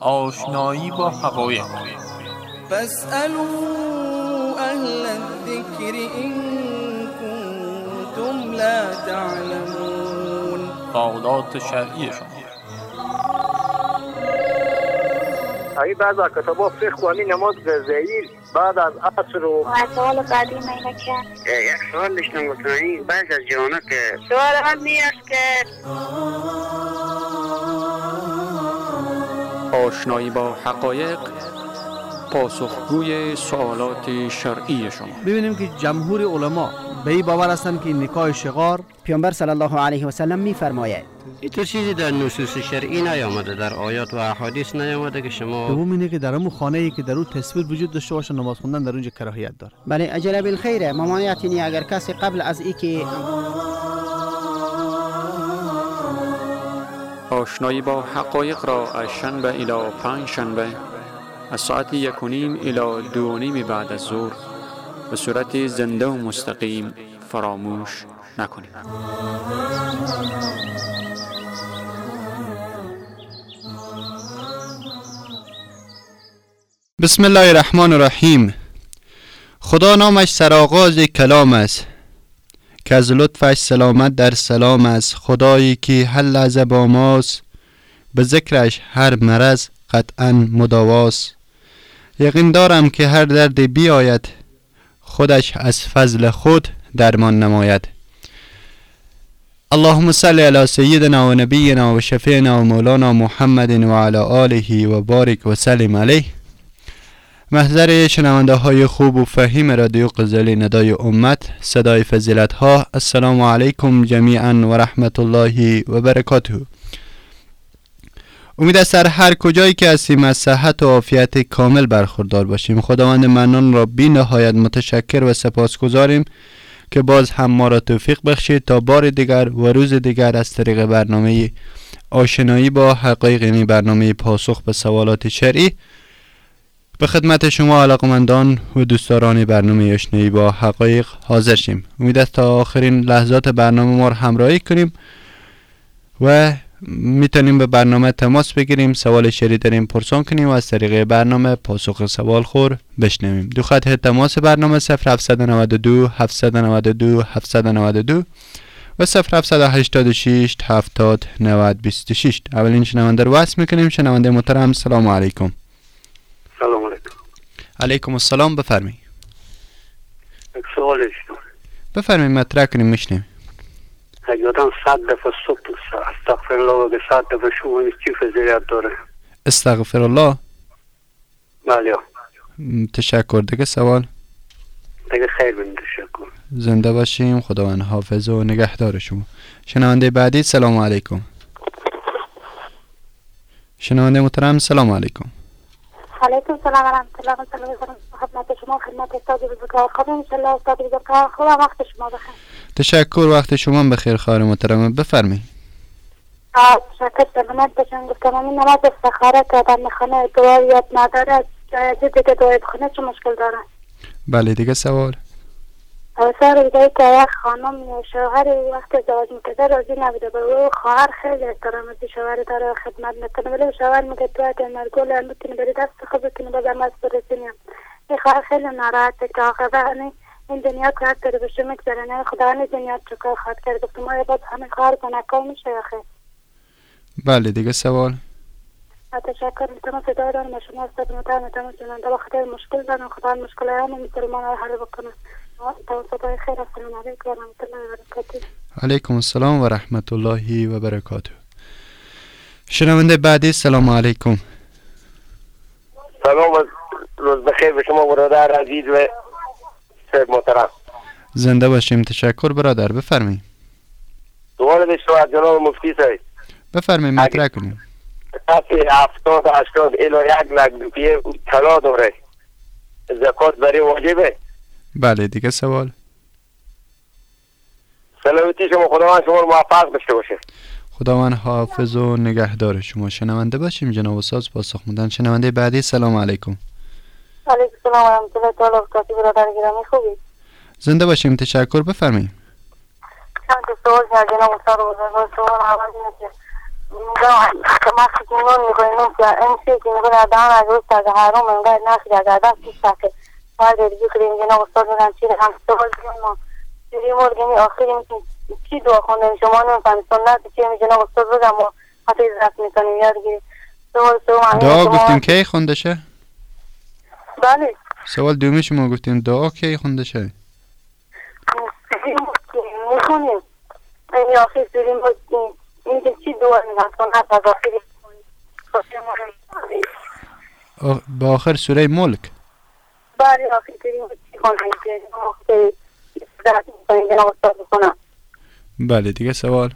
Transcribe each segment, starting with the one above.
آشنایی با حقایق فاسألوا اهل الذكر إن كنتم لا تعلمون. سوالات شرعی شما. اگه بعض از کتابا فقه خوانی نماز غذایی بعد از عصر و و سوال بعدی میره که یک سوال داشتم گفتم بعض از جوانا که سوال هم میاد که آشنایی با حقایق پاسخگوی سوالات شرعی شما. ببینیم که جمهور علما به این باور هستند که نکاح شغار پیامبر صلی الله علیه و سلم میفرماید. این تو چیزی در نصوص شرعی نیامده در آیات و احادیث نیامده که شما دوم اینه که در اون خانه ای که در اون تصویر وجود داشته باشه نماز خوندن در اونجا کراهیت داره. بله اجل بالخیره ممانعت اگر کسی قبل از ای آشنایی با حقایق را از شنبه الی پنج شنبه از ساعت یک و نیم الی دو و نیم بعد از ظهر به صورت زنده و مستقیم فراموش نکنید بسم الله الرحمن الرحیم. خدا نامش سرآغاز کلام است. که از لطفش سلامت در سلام است. خدایی که هر لحظه با ماست به ذکرش هر مرض قطعا مداواست. یقین دارم که هر درد بیاید خودش از فضل خود درمان نماید. اللهم صل علی سیدنا و نبینا و شفینا و مولانا محمد و علی آله و سلم علیه. محضر شنونده های خوب و فهیم رادیو قزلی ندای امت صدای فضیلت ها السلام علیکم جمیعا و رحمت الله و برکاته. امید است در هر کجایی که هستیم از صحت و عافیت کامل برخوردار باشیم. خداوند منان را بی نهایت متشکر و سپاسگزاریم که باز هم ما را توفیق بخشید تا بار دیگر و روز دیگر از طریق برنامه آشنایی با حقایق یعنی برنامه پاسخ به سوالات شرعی به خدمت شما علاقمندان و دوستداران برنامه آشنایی با حقایق حاضر شیم امید است تا آخرین لحظات برنامه ما را همراهی کنیم و می‌تونیم به برنامه تماس بگیریم سوال شری داریم پرسان کنیم و از طریق برنامه پاسخ سوال خور بشنویم. دو خط تماس برنامه 0792 792 792 و 0786 70 90 26 اولین شنونده رو وصل می‌کنیم. شنونده محترم سلام علیکم. علیکم السلام بفرمی یک سوال بفرمی مطرح کنیم میشنیم اگه آدم صد دفعه صبح استغفر الله بگه صد دفعه شما چی فضیلت داره؟ استغفر الله بله تشکر. دیگه سوال؟ دیگه خیر بین تشکر. زنده باشیم خداوند حافظ و نگهدار شما. شنونده بعدی سلام علیکم. شنونده محترم سلام علیکم. علیکم سلام و رحمت الله و برکاته خدمت شما خدمت استاد بزرگوار. خدا انشالله استاد بزرگوار. خوب وقت شما بخیر. تشکر وقت شما بخیر خواهر محترم. بفرمایید. تشکر سلامت باشم گفتم همین نماز استخاره که آدم می‌خونه دعا یاد نداره. جای دیگه دعای بخونه چه مشکل داره؟ بله دیگه سوال. سر دیگه که یک خانم یا شوهر وقت ازدواج می‌کرده راضی نبوده. به او خواهر خیلی احترام از شوهر داره خدمت می‌کنه. ولی شوهر میگه تو اگه مرگول می‌تونی بری دست خود بتونی بازم از برسونیم این خواهر خیلی ناراحته که همین این دنیا کار داره بشه میگذره نه خدا این دنیا چه کار خواهد کرد؟ گفتم آیا باز همه خواهر گناهکار میشه خیر بله دیگه سوال. تشکر می‌تونم صدا دارم. شما استاد می‌تونم جنانده با خاطر مشکل دارم. خدا مشکل همه مسلمان حل بکنه. علیکم و رحمت الله و برکاته علیکم السلام و رحمت الله و برکاته. شنونده بعدی سلام علیکم. سلام و روز بخیر به شما برادر عزیز و سید محترم. زنده باشیم تشکر برادر بفرمایید. سوال داشتم از جناب مفتی صاحب بفرمایید مطرح کنیم. کسی هفتاد هشتاد الا یک لک روپیه طلا داره. زکات برای واجبه. بله دیگه سوال سلامتی شما خداوند شما رو موفق داشته باشه. خداوند حافظ و نگهدار شما. شنونده باشیم جناب استاد پاسخ میدن شنونده بعدی سلام علیکم. علیکم السلام و رحمت الله تعالی برکاته. برادر گرامی خوبی؟ زنده باشیم. تشکر بفرمایید. چند تا سوال جناب استاد بزرگوار سوال اول اینه که ما خدمون می‌کنیم این چیزی که میگن آدم از روز تا حرام انگار نخی از آدم پیش که بعد دیگه کنیم جناب استاد میگن چی هم سوال کنیم ما. چیزی مرگنی آخری میگن چی دعا خوندیم شما نمی‌فهمید. سنت چی می جناب استاد بگم ما حتی ضبط می‌کنیم یاد گیریم دعا گفتیم کی خونده شه؟ بله. سوال دومی شما گفتیم. دعا کی خونده شه؟ می‌خونیم. این آخر سریم این چی دعا از با آخر سوره ملک. بله آخر سریم چی خوندیم که بله دیگه سوال.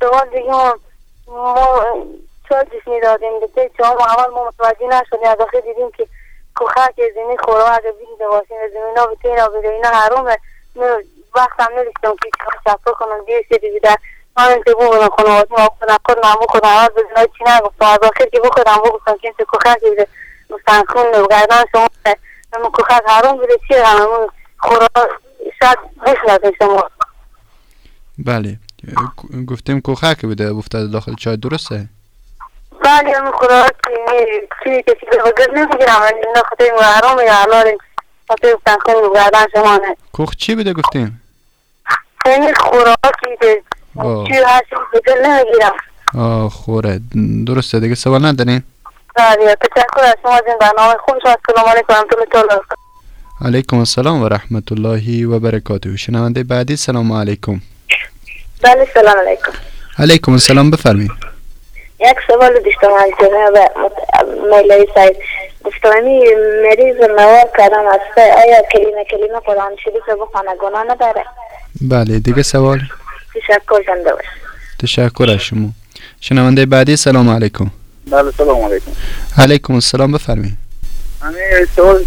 سوال دیگه ما ما چای جوش می‌دادیم دیگه چای ما اول ما متوجه نشدیم. از آخر دیدیم که کوخک زمین خورا اگه بیدیده باشیم زمین ها بیتین ها بیده اینا حرومه. وقت هم نداشتم که چای شفا کنم دیگه سیدی بیده من که بودم خانواده ما خودم خودم هم بخودم اول بزنای چی نگفتم. از آخر که بخودم بگفتم که این کوخک بیده و گردن شما همون کوخک حروم بیده چی همون خورا شاید بشنده شما. بله. گفتیم کوخک بوده افتاده داخل چای درسته؟ بله همون خوراک چیزی که چیزی بگذر نمی‌گیرم اینا خاطر محرام یا حلال خاطر گفتن خون گردن شما نه. کوخ چی بوده گفتیم؟ این خوراکی که. چی هر چیز بگذر نمی‌گیرم آه خوره. درسته دیگه سوال ندارین؟ بله تشکر از شما از این برنامه خوب شما سلام علیکم الله علیکم السلام و رحمت الله و برکاته شنونده بعدی سلام علیکم بله سلام علیکم علیکم السلام بفرمایید یک سوال داشتم از جناب میلای سعید گفتم این مریض مواد کردم از آیا کلمه کلمه قرآن شریف رو بخونه گناه نداره بله دیگه سوال تشکر زنده باش تشکر از شما شنونده بعدی سلام علیکم بله سلام علیکم. علیکم السلام بفرمایید. همین سوال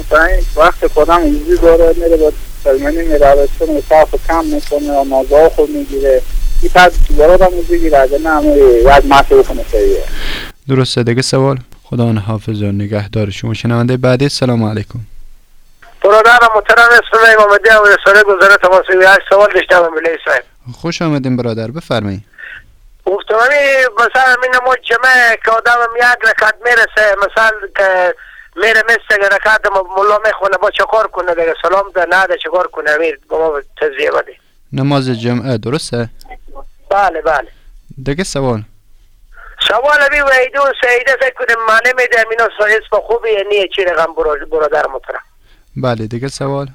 مثلا وقت خودم اینجوری داره میره با سلمانی میره عوض صاف کم می‌کنه و مازا خود می‌گیره. این بعد دوباره هم می‌گیره اگه نه همه یک ماشه بکنه سریعه درسته دیگه سوال. خدا حافظ و نگهدار شما. شنونده بعدی سلام علیکم. برادرم محترم اسم امام و رساله گذاره تماس هشت سوال داشتم ملی صاحب خوش آمدین برادر بفرمایید. گفتم همین مثلا من نمو جمعه که آدمم یک رکعت می‌رسه مثلا که میره مثل رکعت ملا می‌خونه با چکار کنه دیگه؟ سلام ده نه ده چکار کنه؟ امیر با ما تزیه بده نماز جمعه درسته؟ بله بله. دیگه سوال. سوال بی ویدو سیده فکر کنیم معنی میده امینا اسم خوبی نیه چی رقم برا- برادر محترم بله دیگه سوال.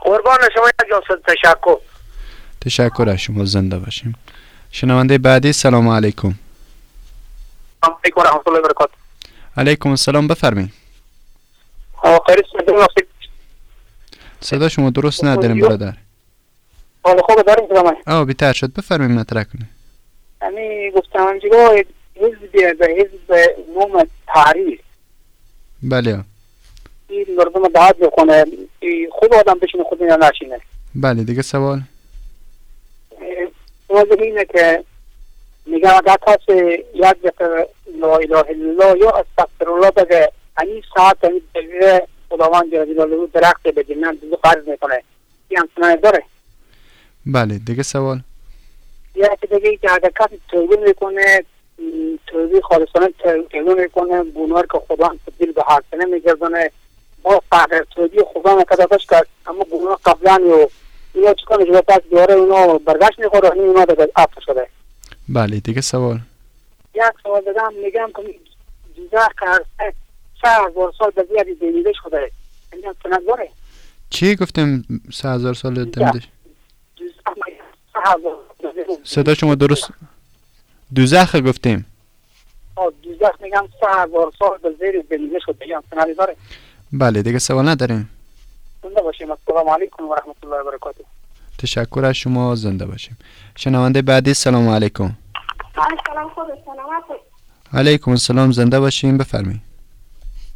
قربان شما یک تشکر. تشکر از شما زنده باشیم. شنونده بعدی سلام علیکم. علیکم رحمت الله و برکاته. علیکم السلام بفرمایید ناصیب صدا شما درست نداریم برادر. حال خوب داریم زمان آه بیتر شد. بفرمایید مطرح کنید همین گفتم همجگاه حزب به حزب نوم تحریر بله. این مردم دعوت بکنه این خود آدم بشینه خود اینا نشینه. بله دیگه سوال. موضوع اینه که میگم اگر کسی یک دفعه لا اله الا الله یا استغفر الله بگه همین ساعت همین دقیقه خداوند جل جلاله درخت به جنت قرض می‌کنه. این هم داره. بله دیگه سوال. یا که دیگه که اگر کسی توبه می‌کنه توبه خالصانه توبه می‌کنه گناه که خدا تبدیل به حسنه میگردونه با فرق توبه خدا نکده باش کرد اما گناه قبلا و اینا چیکار میشه؟ پس دواره اونو برگشت می‌خوره این اونا دیگه عفو شده. بله دیگه سوال. یک سوال دادم میگم که دوزخ کرده سه هزار سال به زیادی دیمیده شده این هم سنت داره. چی گفتیم؟ سه هزار سال دمیدش صدا شما درست؟ دوزخ گفتیم. دوزخ میگم سه هزار سال به زیر دیمیده شده این هم سنت داره. بله دیگه سوال نداریم. زنده باشیم. السلام علیکم و رحمت الله و برکاته تشکر از شما زنده باشیم. شنونده بعدی سلام علیکم. سلام خود سلامت علیکم السلام زنده باشیم. بفرمایید.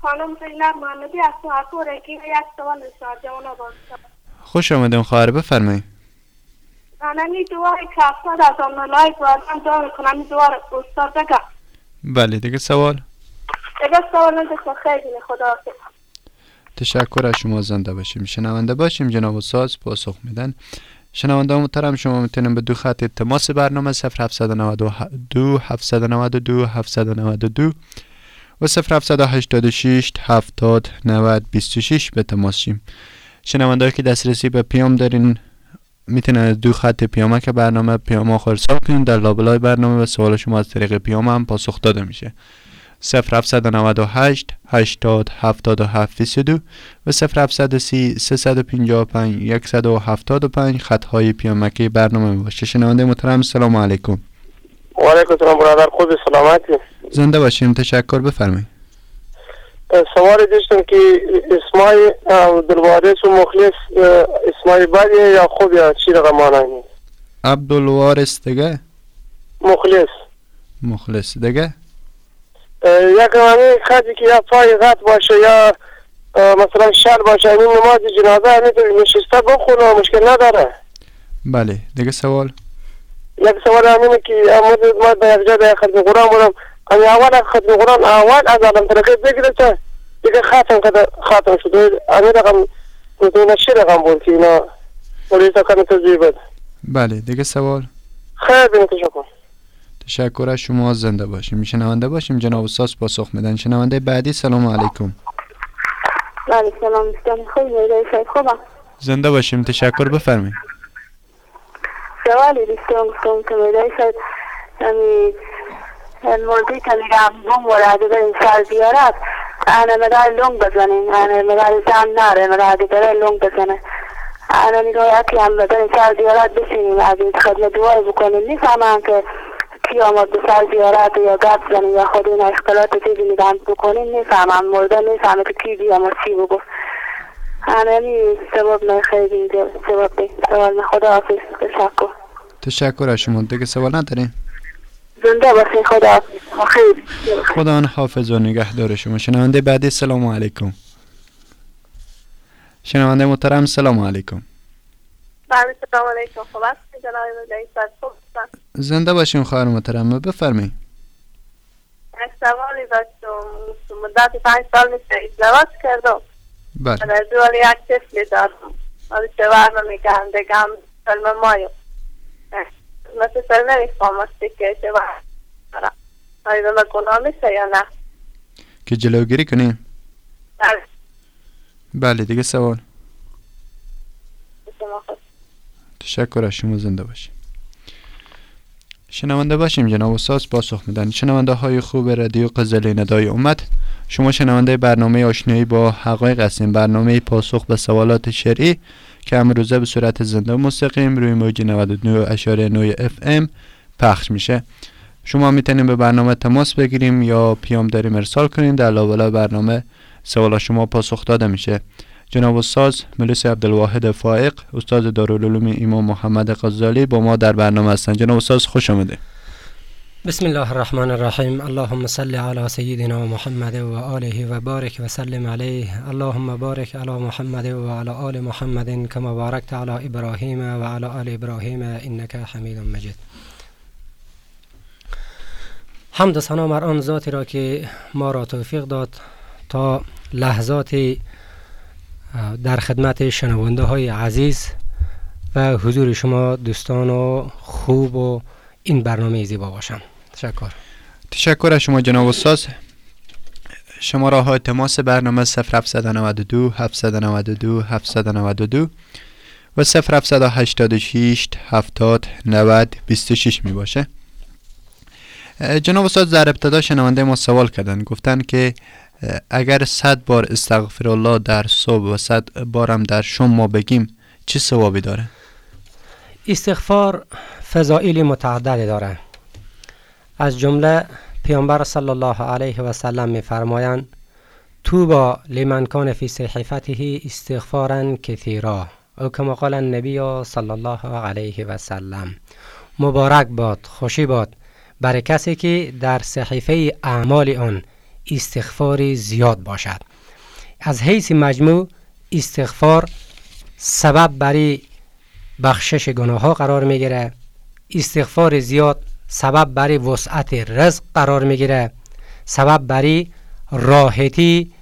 خانم زینب محمدی از سوهرپور که یک سوال شارجه باستم خوش آمدیم خواهر بفرمایید. انانی دوار که افتاد از آن لایک و دعا می‌کنم. این دوار استاد بگم. بله دیگه سوال. دیگه سوال نداشتم خیلی خدا حافظ. تشکر از شما زنده باشیم. شنونده باشیم جناب استاد پاسخ میدن. شنونده محترم شما می‌تونید به دو خط تماس برنامه 0792 792 792 و 0786 70 90 26 به تماس شیم. شنونده که دسترسی به پیام دارین می‌تونن دو خط پیامک که برنامه پیام آخر کنین در لابلای برنامه و سوال شما از طریق پیام هم پاسخ داده میشه. 0798 80 77 22 و 0730 355 175 خط های پیامکی برنامه باشه شنونده محترم سلام علیکم. و علیکم سلام برادر خود سلامتی؟ زنده باشیم تشکر بفرمایید. سوال داشتم که اسمای عبدالوارث و مخلص اسمای بدیه یا خوب یا چی رقم مانایی عبدالوارث دیگه؟ مخلص. مخلص دیگه؟ یک همین خطی که یا پای غط باشه یا مثلا شل باشه این نماز جنازه می‌تونه نشسته بخونه مشکل نداره. بله دیگه سوال؟ یک سوال همینه که امروز ما در یک جا در ختم قرآن بودم. امی اول از ختم قرآن اول از علم ترقی بگیره چه دیگه خاتم کده خاتم شده. امی رقم نشی رقم بود که اینا پولیسا کنه تجویه بده. بله دیگه سوال؟ خیلی بینید تشکر از شما زنده باشیم. شنونده باشیم. جناب استاد پاسخ میدن. شنونده بعدی سلام علیکم. سلام زنده باشیم. تشکر بفرمایید. سوالی دوستان گفتم که میده شد همی موردی که میگم بوم وراده بریم سر زیارت. انا مدار لنگ بزنین انا مدار زن نره. مدار بره لنگ بزنه. انا میگویتی هم بدن سر زیارت بشینیم. از این خدمت دوار بکنیم. نیفهمم که قیامت به سر زیارت یا گپ زنی یا خود این اختلاط چیزی میدن بکنیم نیفهمم مورد نیفهمه که کی بیام و چی بگو. همینی سبب نه خیلی اینجا. سبب دی سوال خدا حافظ. تشکر. تشکر از شما. دیگه سوال ندارین؟ زنده باشین. خدا خدا حافظ و نگهدار شما. شنونده بعدی سلام علیکم. شنونده محترم سلام علیکم. بله سلام علیکم. خوب است جناب زنده باشین خواهر محترم بفرمایید یک سوالی داشتم. مدت پنج سال میشه ازدواج کردم. بله. دوال یک طفلی دارم حالا شوهر میگم بگم سلم مایو. مثل سر نمیفهم استی که شوهر دارم آیا به گناه میشه یا نه؟ که جلوگیری کنیم بله. بله دیگه سوال. تشکر از شما زنده باشیم شنونده باشیم جناب استاد پاسخ میدن. شنونده های خوب رادیو قزل ندای امت. شما شنونده برنامه آشنایی با حقایق هستیم. برنامه پاسخ به سوالات شرعی که امروزه به صورت زنده مستقیم روی موج 99 اشاره 9 اف ام پخش میشه. شما می‌تونیم به برنامه تماس بگیریم یا پیام داریم ارسال کنیم. در لابلا برنامه سوال شما پاسخ داده میشه. جناب استاد ملوس عبدالواحد فائق استاد دارالعلوم امام محمد غزالی با ما در برنامه هستند. جناب استاد خوش آمده بسم الله الرحمن الرحیم. اللهم صل علی سیدنا محمد و آله و بارک و سلم علیه. اللهم بارک علی محمد و علی آل محمد کما بارکت علی ابراهیم و علی آل ابراهیم انک حمید مجید. حمد و ثنا بر آن ذاتی را که ما را توفیق داد تا لحظات در خدمت شنونده های عزیز و حضور شما دوستان و خوب و این برنامه زیبا باشم. تشکر. تشکر از شما جناب استاد. شماره های تماس برنامه 0792 792 792 و 0786 70 90 26 می باشه جناب استاد در ابتدا شنونده ما سوال کردن گفتن که اگر صد بار استغفر الله در صبح و صد بارم در شم ما بگیم چه ثوابی داره؟ استغفار فضائل متعدد داره. از جمله پیامبر صلی الله علیه و سلم میفرمایند توبا لمن کان فی صحیفته استغفارا کثیرا. او کما قال النبی صلی الله علیه و سلم مبارک باد خوشی باد برای کسی که در صحیفه اعمال آن استغفار زیاد باشد. از حیث مجموع استغفار سبب برای بخشش گناه ها قرار می‌گیره. استغفار زیاد سبب برای وسعت رزق قرار می‌گیره. سبب برای راحتی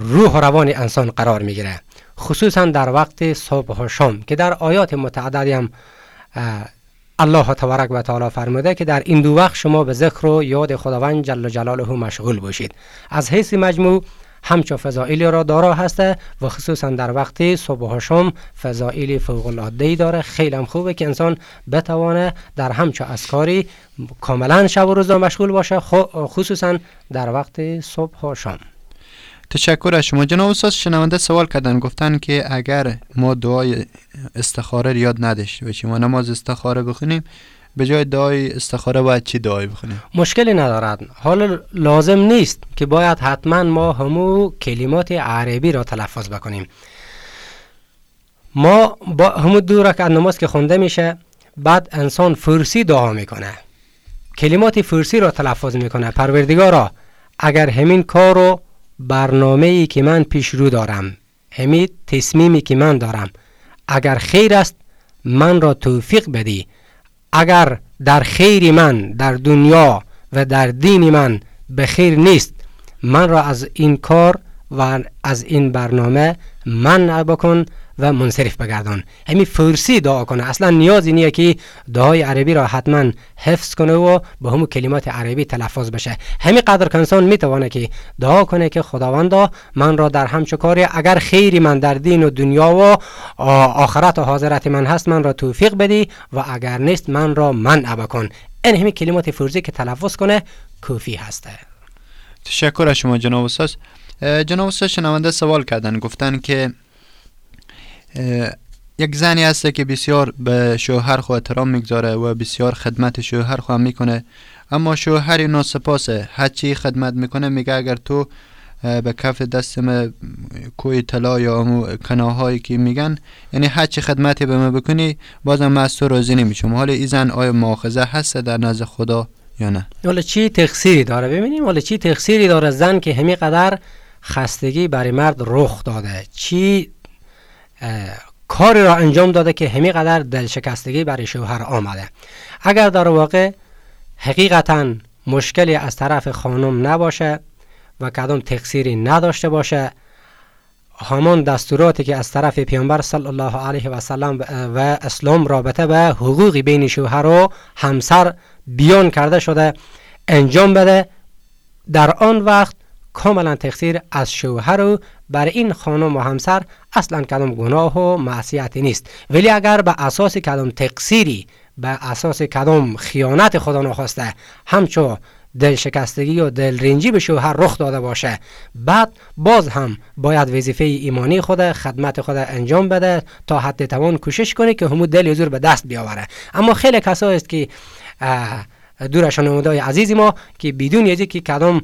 روح و روان انسان قرار می‌گیره. خصوصا در وقت صبح و شام که در آیات متعددی هم الله تبارک و تعالی فرموده که در این دو وقت شما به ذکر و یاد خداوند جل جلاله مشغول باشید. از حیث مجموع همچو فضائلی را دارا هسته و خصوصا در وقت صبح و شام فضائل فوق العاده داره. خیلی هم خوبه که انسان بتوانه در همچو اسکاری کاملا شب و روز مشغول باشه خصوصا در وقت صبح و شام. تشکر از شما. جناب استاد شنونده سوال کردن. گفتن که اگر ما دعای استخاره یاد نداشته باشیم و نماز استخاره بخونیم به جای دعای استخاره باید چی دعای بخونیم؟ مشکلی ندارد. حال لازم نیست که باید حتما ما همو کلمات عربی را تلفظ بکنیم. ما با همو دو رکعت نماز که خونده میشه بعد انسان فرسی دعا می‌کنه. کلمات فرسی را تلفظ می‌کنه. پروردگارا اگر همین کار رو برنامه ای که من پیش رو دارم. همین تصمیمی که من دارم. اگر خیر است من را توفیق بدی. اگر در خیر من در دنیا و در دین من به خیر نیست من را از این کار و از این برنامه من بکن و منصرف بگردان. همین فرسی دعا کنه. اصلا نیازی نیه که دعای عربی را حتما حفظ کنه و به همون کلمات عربی تلفظ بشه. همین قدر که انسان می‌توانه که دعا کنه که خداوندا من را در همچه کاری اگر خیری من در دین و دنیا و آخرت و حاضرت من هست من را توفیق بدی و اگر نیست من را منع بکن. این همین کلمات فرزی که تلفظ کنه کوفی هسته. تشکر از شما جناب استاد. جناب استاد شنونده سوال کردن. گفتن که یک زنی هست که بسیار به شوهر خو احترام می‌گذاره و بسیار خدمت شوهر خو هم می‌کنه. اما شوهر ناسپاسه هرچی خدمت می‌کنه میگه اگر تو به کف دستم کوی طلا یا کناهایی که میگن یعنی هرچی خدمتی به من بکنی بازم من از تو راضی نمیشم. حالا این زن آیا مؤاخذه هست در نزد خدا یا نه؟ حالا چی تقصیری داره ببینیم؟ حالا چی تقصیری داره زن که همی قدر خستگی برای مرد رخ داده؟ چی کاری را انجام داده که همی قدر دلشکستگی برای شوهر آمده. اگر در واقع حقیقتا مشکلی از طرف خانم نباشه و کدام تقصیری نداشته باشه همان دستوراتی که از طرف پیامبر صلی الله علیه و سلم و اسلام رابطه به حقوقی بین شوهر و همسر بیان کرده شده انجام بده در آن وقت کاملا تقصیر از شوهر و بر این خانم و همسر اصلا کدام گناه و معصیتی نیست. ولی اگر به اساس کدام تقصیری به اساس کدام خیانت خدا نخواسته همچو دل شکستگی و دل رنجی به شوهر رخ داده باشه بعد باز هم باید وظیفه ایمانی خود خدمت خود انجام بده تا حد توان کوشش کنه که همون دل حضور به دست بیاوره. اما خیلی کسایی است که دورشان نموده عزیز ما که بدون یه که کدام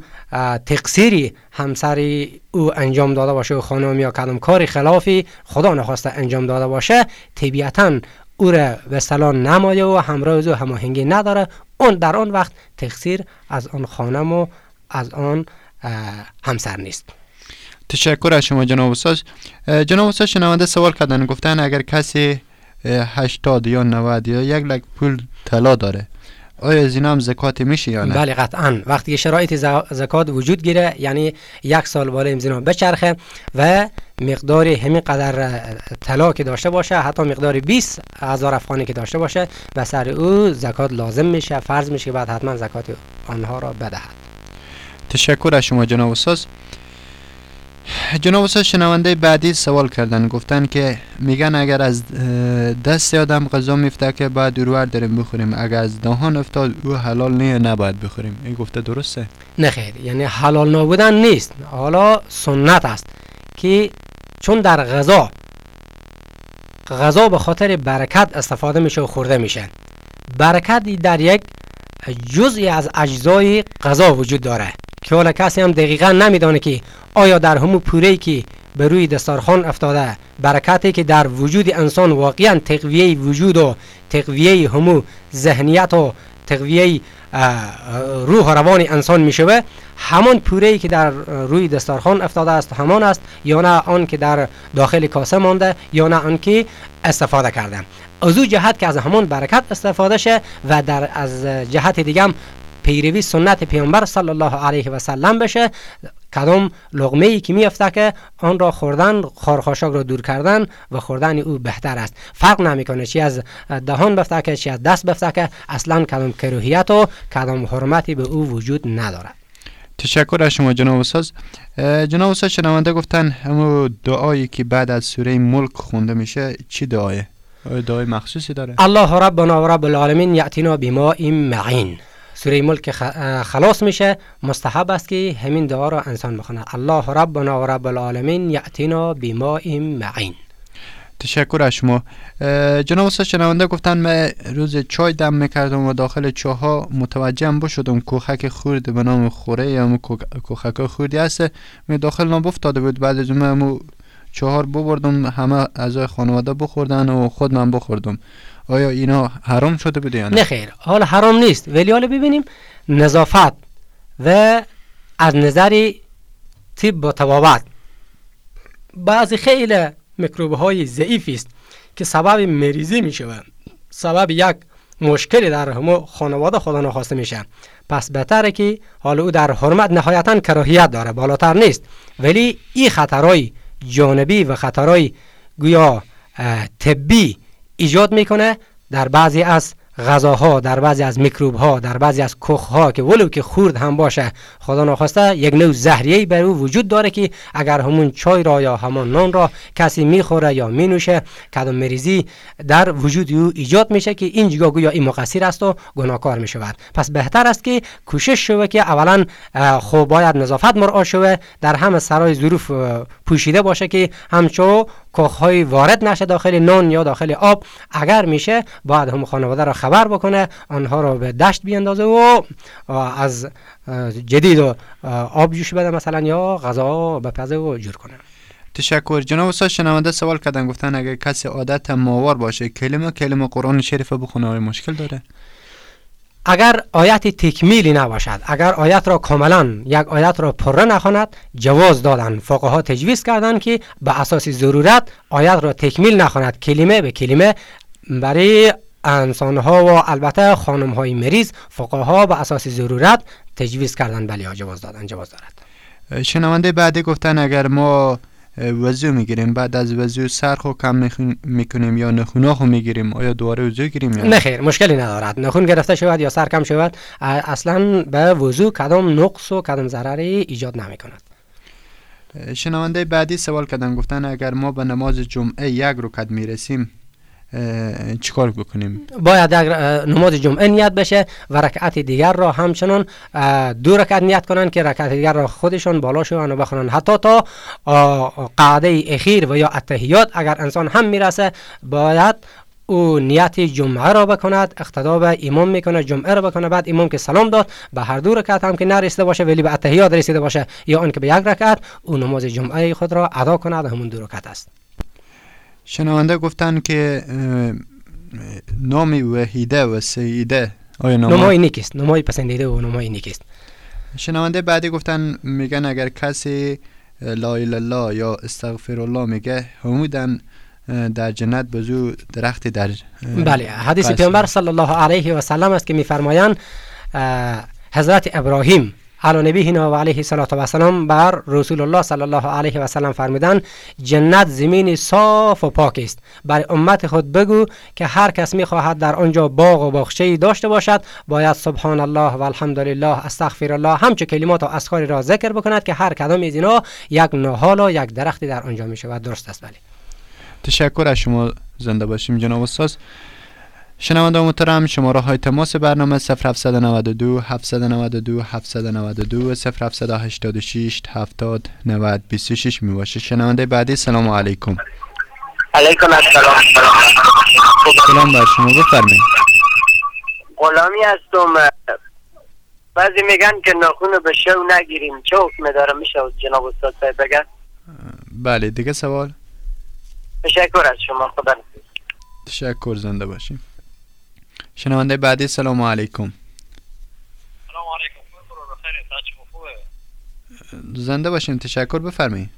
تقصیری همسری او انجام داده باشه و خانم یا کدام کاری خلافی خدا نخواسته انجام داده باشه طبیعتا او را به سلام نمایه و همراه او هماهنگی نداره. اون در آن وقت تقصیر از آن خانم و از آن همسر نیست. تشکر از شما جناب استاد. جناب استاد شنونده سوال کردن گفتن اگر کسی 80 یا 90 یا یک لک پول طلا داره آیا از این هم زکات میشه یا نه؟ بله قطعا. وقتی شرایط زکات وجود گیره یعنی یک سال بالای زنا بچرخه و مقدار همین قدر طلا که داشته باشه حتی مقدار 20 هزار افغانی که داشته باشه و سر او زکات لازم میشه. فرض میشه که بعد حتما زکات آنها را بدهد. تشکر از شما جناب استاد جناب استاد شنونده بعدی سوال کردن. گفتن که میگن اگر از دست آدم غذا میفته که بعد دورور داریم بخوریم. اگر از دهان افتاد او حلال نه نباید بخوریم. این گفته درسته؟ نه خیر. یعنی حلال نبودن نیست. حالا سنت است که چون در غذا غذا به خاطر برکت استفاده میشه و خورده میشه. برکت در یک جزئی از اجزای غذا وجود داره. که حالا کسی هم دقیقا نمیدانه که آیا در همو پوره که به روی دستارخان افتاده برکتی که در وجود انسان واقعا تقویه وجود و تقویه همو ذهنیت و تقویه روح و روان انسان می‌شوه همان پوره ای که در روی دستارخان افتاده است همان است یا نه آن که در داخل کاسه مانده یا نه آن که استفاده کرده. از او جهت که از همان برکت استفاده شه و در از جهت دیگه پیروی سنت پیامبر صلی الله علیه و سلم بشه. کدام لغمه ای که میافته که آن را خوردن خارخاشاک را دور کردن و خوردن او بهتر است. فرق نمی‌کنه چی از دهان بفته که چی از دست بفته که. اصلا کدام کروهیت و کدام حرمتی به او وجود ندارد. تشکر از شما جناب استاد. جناب استاد شنونده گفتن همون دعایی که بعد از سوره ملک خونده میشه چی دعایه دعای مخصوصی داره؟ الله ربنا و رب العالمین یعتینا بماء معین. سوره ملک خلاص میشه. مستحب است که همین دعا را انسان بخونه. الله ربنا و رب العالمین یعتینا بماء معین. تشکر از شما. جناب استاد شنونده گفتن من روز چای دم می‌کردم و داخل چاها متوجهم بشدم کوخک خورد به نام خوره یا کوخک خوردی هست می داخل نام افتاده بود. بعد از اون چهار ببردم همه اعضای خانواده بخوردن و خود من بخوردم. آیا اینا حرام شده بوده یا نه؟ نه خیر. حال حرام نیست. ولی حالا ببینیم نظافت و از نظر طب و طبابت. بعضی خیلی میکروب های ضعیفی است که سبب مریضی می شود سبب یک مشکلی در همو خانواده خدا نخواسته میشه. پس بهتره که حالا او در حرمت نهایتا کراهیت داره. بالاتر نیست. ولی این خطرهای جانبی و خطرهای گویا طبی ایجاد می‌کنه در بعضی از غذاها در بعضی از میکروب ها در بعضی از کخ ها که ولو که خورد هم باشه. خدا ناخواسته یک نوع زهریه بر او وجود داره که اگر همون چای را یا همان نان را کسی می‌خوره یا مینوشه کدام مریضی در وجود او ایجاد میشه که این جگاه گویا این مقصر است و گناهکار می‌شود. پس بهتر است که کوشش شوه که اولا خب باید نظافت مرعا شوه در همه سرای ظروف پوشیده باشه که همچو کخهای وارد نشه داخل نان یا داخل آب اگر میشه باید هم خانواده را خبر بکنه آنها را به دشت بیندازه و از جدید و آب جوش بده مثلا یا غذا بپزه و جور کنه. تشکر. جناب استاد شنونده سوال کردن گفتن اگر کسی عادت ماوار باشه کلمه کلمه قرآن شریف بخونه مشکل داره؟ اگر آیت تکمیلی نباشد اگر آیت را کاملا یک آیت را پره نخواند جواز دادن. فقها تجویز کردند که به اساس ضرورت آیت را تکمیل نخواند. کلمه به کلمه برای انسان ها و البته خانم های مریض فقها به اساس ضرورت تجویز کردن بله ها، جواز دادن جواز دارد. شنونده بعدی گفتن اگر ما وضو می‌گیریم. بعد از وضو سرخو کم میخون- می‌کنیم یا نخوناخو می‌گیریم؟ آیا دوباره وضو گیریم یا نه خیر مشکلی ندارد. نخون گرفته شود یا سر کم شود اصلا به وضو کدام نقص و کدام ضرری ایجاد نمی کند اه، شنونده بعدی سوال کردن گفتن اگر ما به نماز جمعه یک رکعت می‌رسیم چیکار بکنیم؟ باید اه، نماز جمعه نیت بشه و رکعت دیگر را همچنان دو رکعت نیت کنند که رکعت دیگر را خودشان بالا شوند و بخونند حتی تا قعده اخیر و یا اتحیات اگر انسان هم می‌رسه باید او نیت جمعه را بکند اقتدا به امام می‌کنه جمعه را بکنه. بعد امام که سلام داد به هر دو رکعت هم که نرسیده باشه ولی به اتحیات رسیده باشه یا آن که به یک رکعت او نماز جمعه خود را ادا کند. همون دو رکعت است. شنونده گفتن که نام وحیده و سیده آیا نام نمای نیکیست نمای پسندیده و نمای نیکیست شنونده بعدی گفتن میگن اگر کسی لا اله الله یا استغفر الله میگه همودن در جنت بزو درختی در بله حدیث. پیامبر صلی الله علیه و سلم است که میفرمایند حضرت ابراهیم علی نبینا و علیه الصلاة و السلام بر رسول الله صلی الله علیه و سلم فرمودن جنت زمین صاف و پاک است بر امت خود بگو که هر کس می‌خواهد در آنجا باغ و باغچه داشته باشد باید سبحان الله و الحمدلله استغفر الله همچه کلمات و اسخاری را ذکر بکند که هر کدام از اینا یک نهال و یک درختی در آنجا می شود درست است بله تشکر از شما زنده باشیم جناب استاد شنونده محترم شماره های تماس برنامه 0792 792 792 0786 70 90 26 می باشه شنونده بعدی سلام علیکم. علیکم السلام. سلام بر شما بفرمایید. غلامی هستم. بعضی میگن که ناخون به شو نگیریم. چه حکم داره؟ میشه جناب استاد صاحب بگن؟ بله دیگه سوال. تشکر از شما خدا. تشکر زنده باشیم شنونده بعدی سلام علیکم. زنده باشیم تشکر بفرمایید.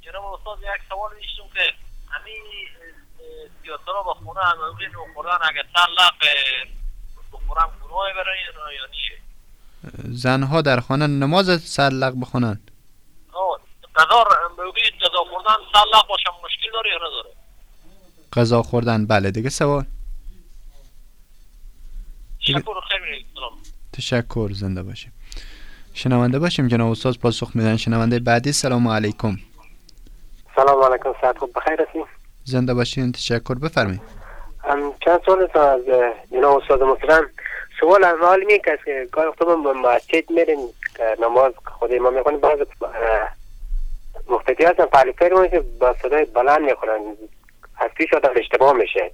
جناب استاد یک سوال داشتم که همین سیاست را بخونه همه خوردن اگه سر لق بخورم گناه برای یا چیه؟ زنها در خانه نماز سلق بخونن. آه، غذا ر- بگید غذا خوردن سلق باشم مشکل داره یا نداره؟ غذا خوردن. بله دیگه سوال. تشکر زنده باشیم. شنونده باشیم جناب استاد پاسخ میدن. شنونده بعدی سلام علیکم. سلام علیکم ساعت خوب؟ بخیر هستی زنده باشین تشکر. بفرمایید. ام چند سال از جناب استاد محترم. سوال از حال می که که گاهی وقتا ما به مسجد میریم که نماز خود امام می‌خونیم. بعض اه، مقتدی هستن پهلی پیر که با صدای بلند می‌خونن. از پیش آدم اشتباه میشه.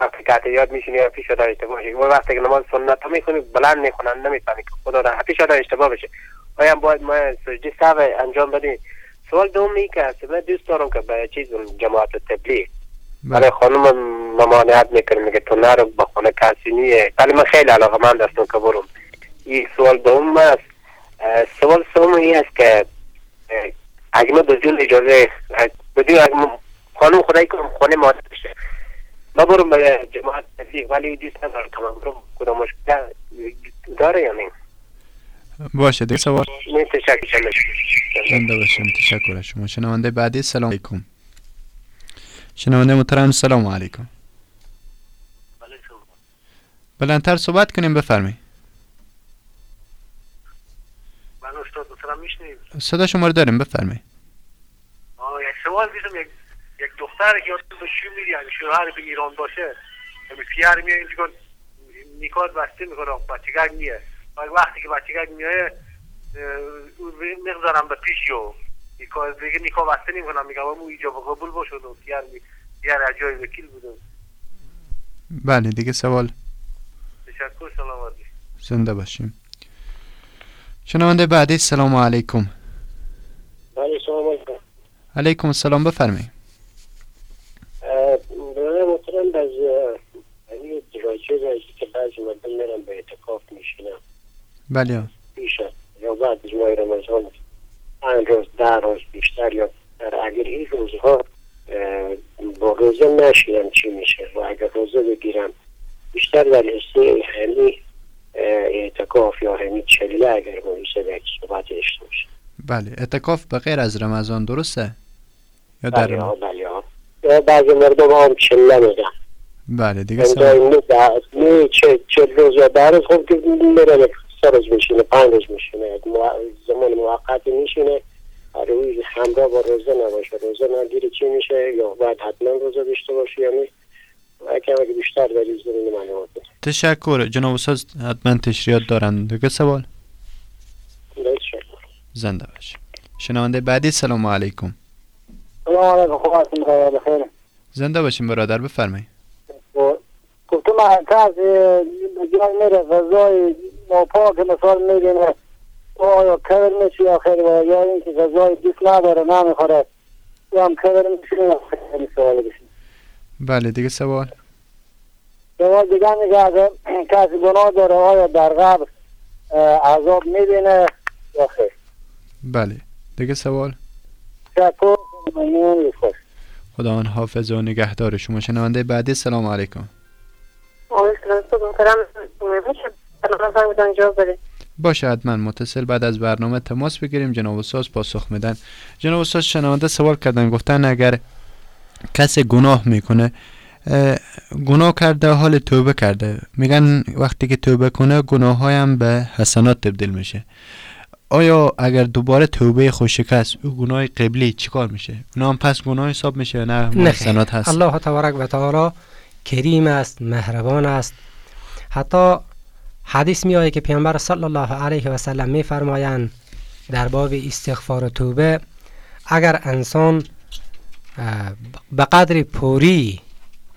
وقتی که یاد میشینی از پیش آدم اشتباه میشه. و وقتی که نماز سنت ها می‌خونی بلند می‌خونن نمی‌فهمی. که خدا در پیش آدم اشتباه بشه. آیا باید ما سجدی سهو انجام بدیم؟ سوال دوم این که من دوست دارم که به چیز جماعت تبلیغ. ولی خانم ممانعت می‌کنه میگه تو نرو به خونه کسی نیه ولی من خیلی علاقه من دستم که برم. این سوال دوم است. سوال سوم این است که اگه ما بدون اجازه بدون خانم خدایی کنم خونه ما بشه. ما برم به جماعت تبلیغ ولی دوست ندارم که من برم کدام مشکل داره یا نه؟ باشه دیگه سوال نه تشکر زنده باشین تشکر از شما. شنونده بعدی سلام علیکم. شنونده محترم سلام علیکم. بلندتر صحبت کنیم بفرمایید. من میشنیم صدا شما رو داریم بفرمایید یک سوال دیدم یک یک دختر که یادم به شو میری یعنی شوهر به ایران باشه یعنی پیار میاد اینجا نیکات بسته می‌کنه بچگک میه ولی وقتی که بچگک میایه می‌گذارم به پیش و نیکا دیگه نیکا بسته نمی‌کنم میگم اون ایجاب و قبول باشد و پیار می پیار از جای وکیل بودم بله دیگه سوال. تشکر سلامتی زنده باشیم. شنونده بعدی سلام علیکم. ولی سلام علیکم. علیکم السلام بفرمایید اه، برای محترم از این رایجی که بعضی مردم میرن به اعتکاف میشینن. بله. پیش از یا بعد از ماه رمضان پنج روز ده روز بیشتر یا در اگر این روزها با روزه نشینن چی میشه و اگر روزه بگیرن بیشتر در حصه همی اعتکاف یا همی چله اگر باشه به صحبت داشته باشه. بله. اعتکاف به غیر از رمضان درسته؟ یا در بله ها بله ها بعضی مردم هم چله میگن. بله دیگه اینو ده نه چه چه روز یا ده روز خب که میره سه روز میشینه پنج روز میشینه زمان موقتی میشینه. روی همراه با روزه نباشه روزه نگیری چی میشه؟ یا باید حتما روزه داشته باشه یا نه و یکم اگه بیشتر زمین معلومات تشکر. جناب استاد حتما تشریحات دارن. دیگه سوال خدا تشکر. زنده باشیم شنونده بعدی سلام علیکم. سلام علیکم بخیر زنده باشیم برادر بفرمایید. کسی جای میره غذای ناپاک مثال می‌بینه. آیا کبر میشه یا خیر؟ و یا اینکه غذای دوست نداره نمی‌خوره. یا هم کبر میشه خیر سوال بشه بله دیگه سوال. سوال دیگه میگه اگه کسی گناه داره آیا در قبر عذاب می‌بینه یا خیر؟ بله دیگه سوال. شکر خداوند حافظ و نگهدار شما. شنونده بعدی سلام علیکم. محترم جواب بده باشه حتما. متصل بعد از برنامه تماس بگیریم. جناب استاد پاسخ میدن. جناب استاد شنونده سوال کردن گفتن اگر کسی گناه می‌کنه اه، گناه کرده حال توبه کرده. میگن وقتی که توبه کنه گناه هایم به حسنات تبدیل میشه. آیا اگر دوباره توبه خوشکست او گناه قبلی چیکار میشه؟ اونا هم پس گناه حساب میشه نه؟ نه. حسنات هست. الله تبارک و تعالی کریم است مهربان است. حتی حدیث می که پیامبر صلی الله علیه و سلم می فرمایند در باب استغفار و توبه اگر انسان به قدر پوری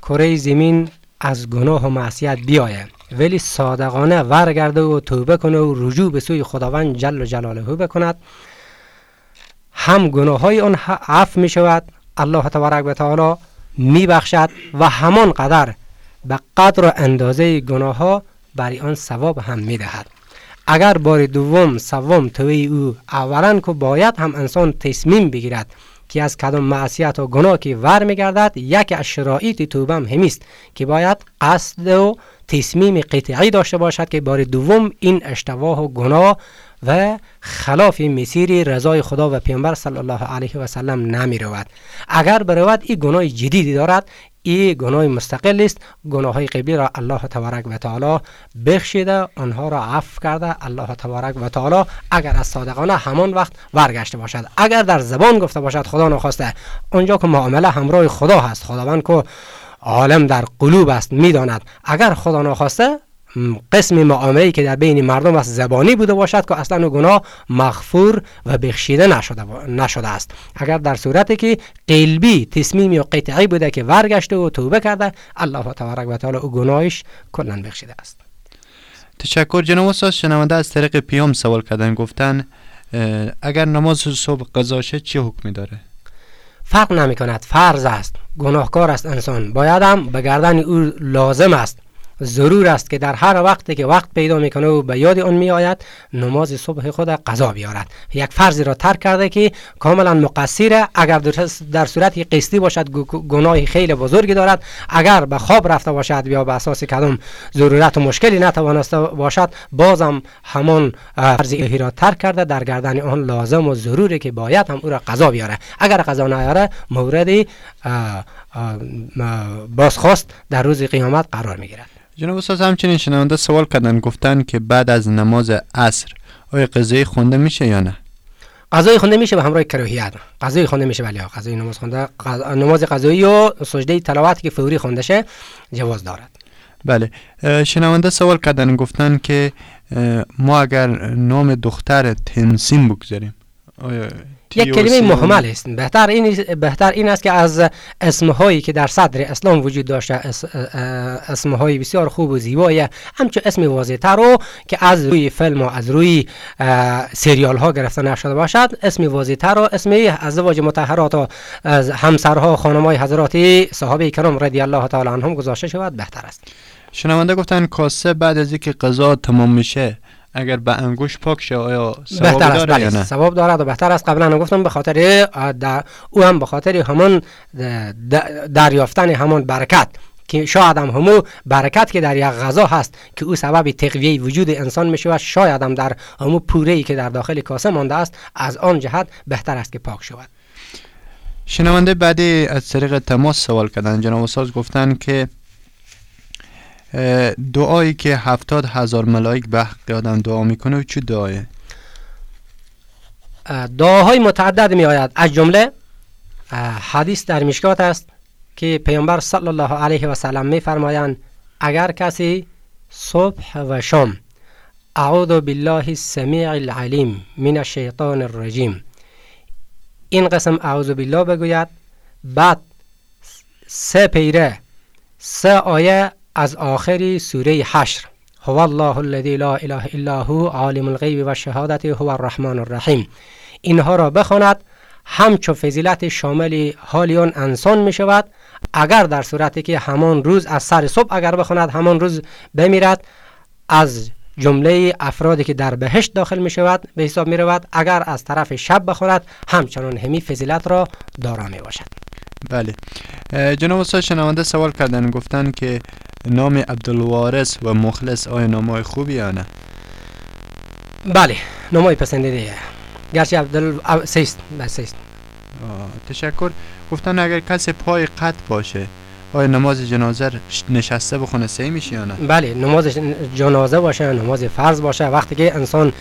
کره زمین از گناه و معصیت بیایه ولی صادقانه ورگرده و توبه کنه و رجوع به سوی خداوند جل و جلاله بکند هم گناه های آن عفو می شود الله تبارک و تعالی می بخشد و همان قدر به قدر و اندازه گناه ها برای آن ثواب هم می دهد اگر بار دوم سوم توی او اولا که باید هم انسان تصمیم بگیرد که از کدام معصیت و گناه که ور میگردد یک از شرایط توبه هم همیست که باید قصد و تصمیم قطعی داشته باشد که بار دوم این اشتباه و گناه و خلاف مسیر رضای خدا و پیامبر صلی الله علیه و سلم نمی رود اگر برود این گناه جدیدی دارد. این گناه مستقل است. گناه های قبلی را الله تبارک و تعالی بخشیده آنها را عفو کرده. الله تبارک و تعالی اگر از صادقانه همان وقت برگشته باشد. اگر در زبان گفته باشد خدا نخواسته. اونجا که معامله همراه خدا هست. خداوند که عالم در قلوب است می‌داند. اگر خدا نخواسته قسم معامله که در بین مردم است زبانی بوده باشد که اصلا گناه مغفور و بخشیده نشده, نشده است. اگر در صورتی که قلبی تصمیم یا قطعی بوده که ورگشته و توبه کرده الله تبارک و تعالی او گناهش کلا بخشیده است. تشکر جناب استاد. شنونده از طریق پیام سوال کردن گفتن اگر نماز صبح قضا شد چه حکمی داره؟ فرق نمی کند فرض است. گناهکار است انسان. باید هم به گردن او لازم است. ضرور است که در هر وقتی که وقت پیدا می‌کنه و به یاد آن میآید نماز صبح خود قضا بیارد. یک فرضی را ترک کرده که کاملا مقصره اگر در صورت قسطی باشد گناه خیلی بزرگی دارد. اگر به خواب رفته باشد یا به اساس کدام ضرورت و مشکلی نتوانسته باشد بازم همان فرضی را ترک کرده. در گردن آن لازم و ضروری که باید هم او را قضا بیاره. اگر قضا نیاره مورد بازخواست در روز قیامت قرار می‌گیرد. جناب استاد همچنین شنونده سوال کردن گفتن که بعد از نماز عصر آیا قضایی خونده میشه یا نه؟ قضایی خونده میشه به همراه کراهیت. قضایی خونده میشه ولی قضایی نماز خونده نماز قضایی و سجده تلاوت که فوری خونده شه جواز دارد. بله. شنونده سوال کردن گفتن که ما اگر نام دختر تنسیم بگذاریم آیا یک کلمه محمل است. بهتر این بهتر این است که از اسمهایی که در صدر اسلام وجود داشته اسمهای بسیار خوب و زیبایی همچون اسم واضح تر رو که از روی فیلم و از روی سریال ها گرفته نشده باشد اسم واضح تر و اسم ازدواج متحرات و از همسرها خانمای حضرات صحابه کرام رضی الله تعالی عنهم گذاشته شود بهتر است. شنونده گفتن کاسه بعد از اینکه قضا تمام میشه اگر به انگوش پاک شه آیا ثواب داره بله. یا نه؟ ثواب دارد و بهتر است. قبلا گفتم به خاطر او هم به خاطر همان دریافتن همان برکت که شاید هم همو برکت که در یک غذا هست که او سبب تقویه وجود انسان می شود شاید هم در همو پوره ای که در داخل کاسه مانده است از آن جهت بهتر است که پاک شود. شنونده بعدی از طریق تماس سوال کردن. جناب استاد گفتن که دعایی که هفتاد هزار ملائک به حق آدم دعا می‌کنه و چه دعایه؟ دعاهای متعدد می آید از جمله حدیث در مشکات است که پیامبر صلی الله علیه و سلم می فرمایند اگر کسی صبح و شام اعوذ بالله السمیع العلیم من الشیطان الرجیم این قسم اعوذ بالله بگوید بعد سه پیره سه آیه از آخری سوره حشر. هو الله الذی لا اله الا هو عالم الغیب و شهادت هو الرحمن الرحیم. اینها را بخواند همچو فضیلت شامل حالیون انسان می شود. اگر در صورتی که همان روز از سر صبح اگر بخواند همان روز بمیرد. از جمله افرادی که در بهشت داخل می شود به حساب می رود. اگر از طرف شب بخواند همچنان همی فضیلت را دارا می باشد. بله. جناب استاد شنونده سوال کردن گفتن که نام عبدالوارث و مخلص آیا نامای خوبی یا نه؟ بله نامای پسندیده. گرچه عبدال سیست بله سیست. تشکر. گفتن اگر کسی پای قط باشه آیا نماز جنازه نشسته بخونه صحیح میشه یا نه؟ بله نماز جنازه باشه نماز فرض باشه. وقتی که انسان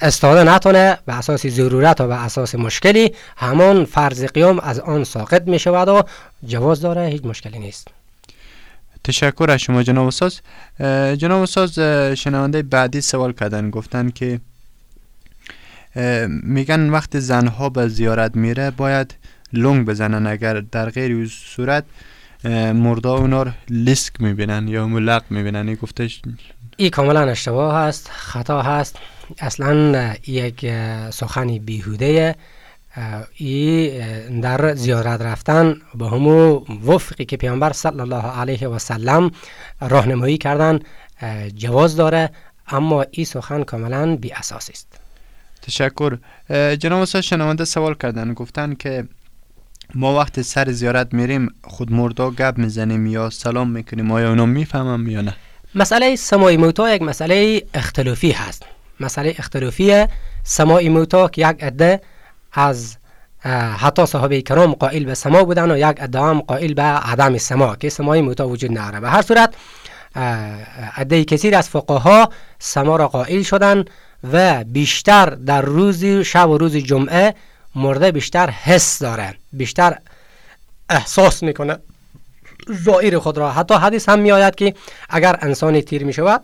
استاده نتونه به اساس ضرورت و به اساس مشکلی همان فرض قیام از آن ساقط می شود و جواز داره هیچ مشکلی نیست. تشکر از شما جناب استاد. جناب استاد شنونده بعدی سوال کردن. گفتن که میگن وقتی زنها به زیارت میره باید لنگ بزنن. اگر در غیر صورت مردا اونا لیسک می‌بینن یا ملق می‌بینن. این گفتش این کاملا اشتباه هست خطا هست. اصلا یک سخنی بیهوده ای در زیارت رفتن به همو وفقی که پیامبر صلی الله علیه و سلم راهنمایی کردن جواز داره اما این سخن کاملا بی اساس است. تشکر. جناب استاد شنونده سوال کردن. گفتن که ما وقت سر زیارت میریم خود مردا گپ می‌زنیم یا سلام می‌کنیم آیا اونا می‌فهمم یا نه؟ مسئله سماع موتا یک مسئله اختلافی هست. مسئله اختلافی سماع موتا که یک عده از حتی صحابه کرام قائل به سما بودن و یک هم قائل به عدم سما که سماع موتا وجود نداره. به هر صورت عده کثیر از فقها سما را قائل شدن و بیشتر در روز شب و روز جمعه مرده بیشتر حس داره بیشتر احساس می‌کنه. زائر خود را. حتی حدیث هم میآید که اگر انسانی تیر می شود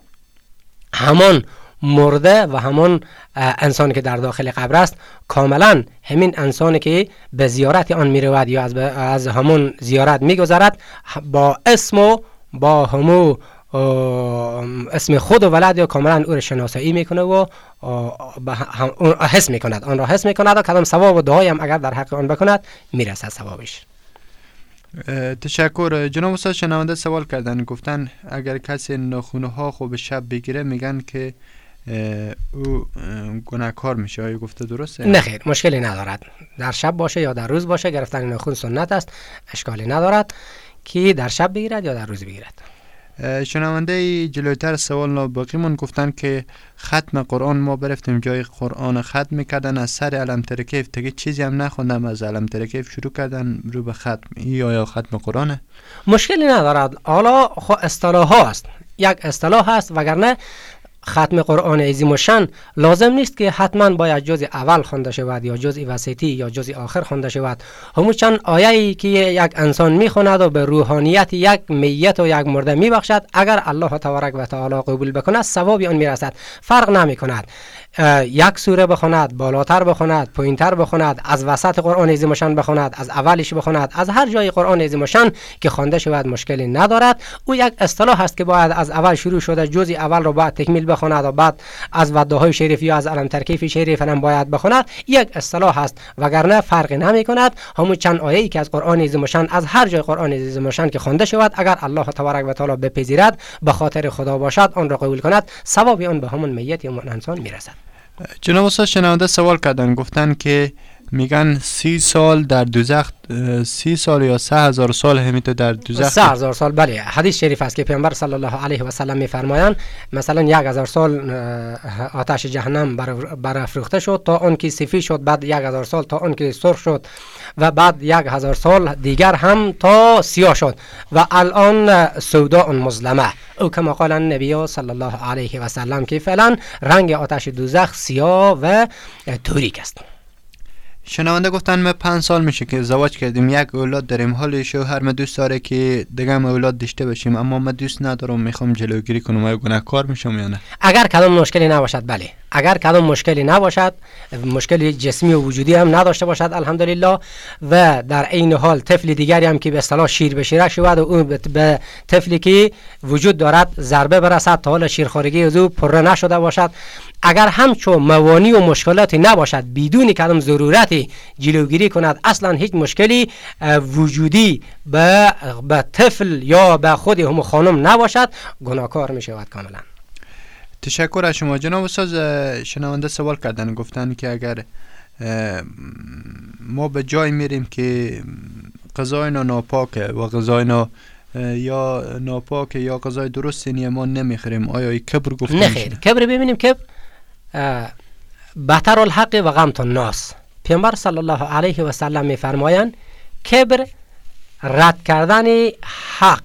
همان مرده و همان انسانی که در داخل قبر است کاملا همین انسانی که به زیارت آن می رود یا از, از همون زیارت می گذرد با اسم و با همو اسم خود و ولد یا کاملا او را شناسایی می‌کنه و حس می‌کند. آن را حس می‌کند و کدام ثواب و دعای هم اگر در حق آن بکند می‌رسد ثوابش. تشکر. جناب استاد شنونده سوال کردن. گفتن اگر کسی ناخونه ها خوب شب بگیره میگن که او گناهکار میشه. آیا گفته درسته؟ نه خیر مشکلی ندارد. در شب باشه یا در روز باشه گرفتن ناخون سنت است اشکالی ندارد. که در شب بگیرد یا در روز بگیرد؟ شنونده جلوتر سوال باقیمون گفتن که ختم قرآن ما برفتیم جای قرآن ختم می‌کردن از سر علم ترکیف دیگه چیزی هم نخوندم از علم ترکیف شروع کردن رو به ختم. یا یا ختم قرآنه؟ مشکلی ندارد. حالا خو اصطلاح هست یک اصطلاح هست وگرنه ختم قرآن عظیم و شن لازم نیست که حتما باید جز اول خوانده شود یا جز وسطی یا جز آخر خوانده شود. همون چند آیه ای که یک انسان می‌خواند و به روحانیت یک میت و یک مرده میبخشد اگر الله تبارک و تعالی قبول بکند ثوابی آن می‌رسد. فرق نمی کند یک سوره بخواند بالاتر بخواند پایینتر بخواند از وسط قرآن عظیم شان بخواند از اولش بخواند از هر جای قرآن عظیم شان که خوانده شود مشکلی ندارد. او یک اصطلاح است که باید از اول شروع شده جزء اول رو بعد تکمیل بخواند و بعد از وده های شریف یا از علم ترکیف شریف هم باید بخواند. یک اصطلاح است وگرنه فرقی نمی کند. همون چند آیه ای که از قرآن عظیم شان از هر جای قرآن عظیم شان که خوانده شود اگر الله تبارک و تعالی بپذیرد به خاطر خدا باشد آن را قبول کند. ثواب آن به همون میت یا انسان می‌رسد. جناب استاد شنونده سوال کردن گفتن که میگن سی سال در دوزخ سی سال یا سه هزار سال همیتو در دوزخ سه هزار سال بله. حدیث شریف است که پیامبر صلی الله علیه و سلم میفرمایند مثلا یک هزار سال آتش جهنم برافروخته شد تا اون که سفید شد بعد یک هزار سال تا اون که سرخ شد و بعد یک هزار سال دیگر هم تا سیاه شد و الان سودا مظلمه. او کما قال النبی صلی الله علیه و سلم که فعلا رنگ آتش دوزخ سیاه و توریک است. شنونده گفتن ما پنج سال میشه که ازدواج کردیم. یک اولاد داریم. حال شوهر ما دوست داره که دیگه هم اولاد داشته باشیم. اما ما دوست ندارم می‌خوام جلوگیری کنم. آیا گناهکار میشم یا نه؟ اگر کدام مشکلی نباشد بله. اگر کدام مشکلی نباشد مشکلی جسمی و وجودی هم نداشته باشد الحمدلله. و در عین حال طفل دیگری هم که به اصطلاح شیر بشیره شود و اون به طفلی که وجود دارد ضربه برسد تا حال شیرخوارگی از او پره نشده باشد. اگر همچون موانی و مشکلاتی نباشد بدون کدام ضرورتی جلوگیری کند. اصلا هیچ مشکلی وجودی به, به طفل یا به خود هم خانم نباشد. گناهکار می شود کاملا. تشکر از شما. جناب استاد شنونده سوال کردن. گفتن که اگر ما به جای میریم که غذای ناپاکه و غذای یا ناپاک یا غذای درست ما نمی‌خوریم آیا کبر گفته نخیر. کبر ببینیم. کبر بهتر الحق و غمت الناس پیامبر صلی الله علیه و سلم میفرمایند کبر رد کردن حق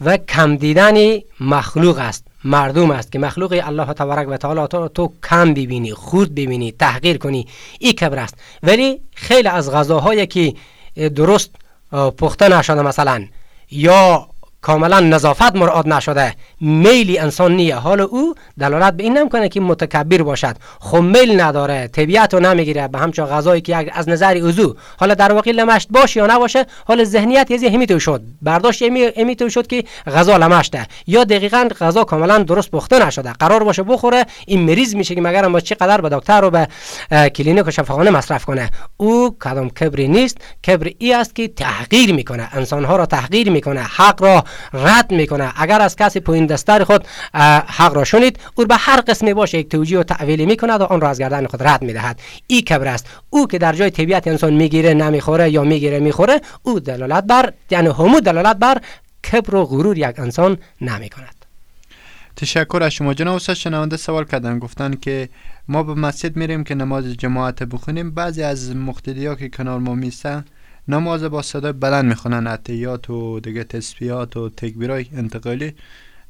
و کم دیدن مخلوق است مردم است که مخلوق الله تبارک و تعالی تو, تو کم ببینی خود ببینی تحقیر کنی این کبر است. ولی خیلی از غذاهایی که درست پخته نشده مثلا یا کاملا نظافت مراد نشده. میلی انسان نیه. حال او دلالت به این نمی‌کنه که متکبر باشد. خب میل نداره. طبیعت رو نمی‌گیره. به همچون غذایی که از نظر اوزو حالا در واقع لمشت باشه یا نباشه حال ذهنیت یه همیتو شد. برداشت امیتو شد که غذا لمشته. یا دقیقا غذا کاملا درست پخته نشده. قرار باشه بخوره. این مریض میشه که مگر ما چقدر به دکتر رو به کلینیک و شفاخانه مصرف کنه. او کدام کبری نیست. کبر ای است که تحقیر می‌کنه. انسان ها را تحقیر می‌کنه. حق را رد می‌کنه. اگر از کسی پایین دستار خود حق را شنید او به هر قسمی باشه یک توجیه و تعویلی می‌کند و آن را از گردن خود رد می‌دهد. این کبر است. او که در جای طبیعت انسان می‌گیره نمی‌خوره یا می‌گیره می‌خوره او دلالت بر یعنی همو دلالت بر کبر و غرور یک انسان نمی کند تشکر از شما جناب استاد. شنونده سوال کردن گفتن که ما به مسجد میریم که نماز جماعت بخونیم. بعضی از مقتدی که کنار ما میستن نماز با صدای بلند می‌خونن عطیات و دیگه تسبیحات و تکبیرای انتقالی.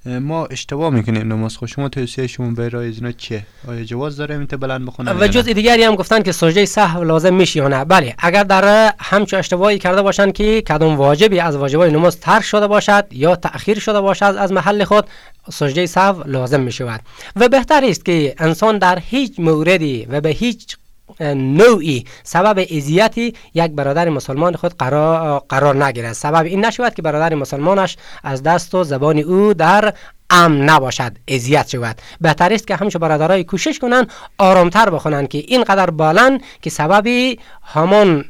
ما اشتباه می‌کنیم نماز خود شما توصیه شما به رای اینا چیه؟ آیا جواز داره این بلند بخونن و جز دیگری هم گفتن که سجده سهو لازم میشه یا نه. بله اگر در همچو اشتباهی کرده باشند که کدام واجبی از واجبای نماز ترک شده باشد یا تأخیر شده باشد از محل خود سجده سهو لازم می شود و بهتر است که انسان در هیچ موردی و به هیچ نوعی سبب اذیتی یک برادر مسلمان خود قرار, قرار نگیرد. سبب این نشود که برادر مسلمانش از دست و زبان او در ام نباشد اذیت شود. بهتر است که همچون برادرای کوشش کنند آرامتر بخونند که اینقدر بالن که سببی همان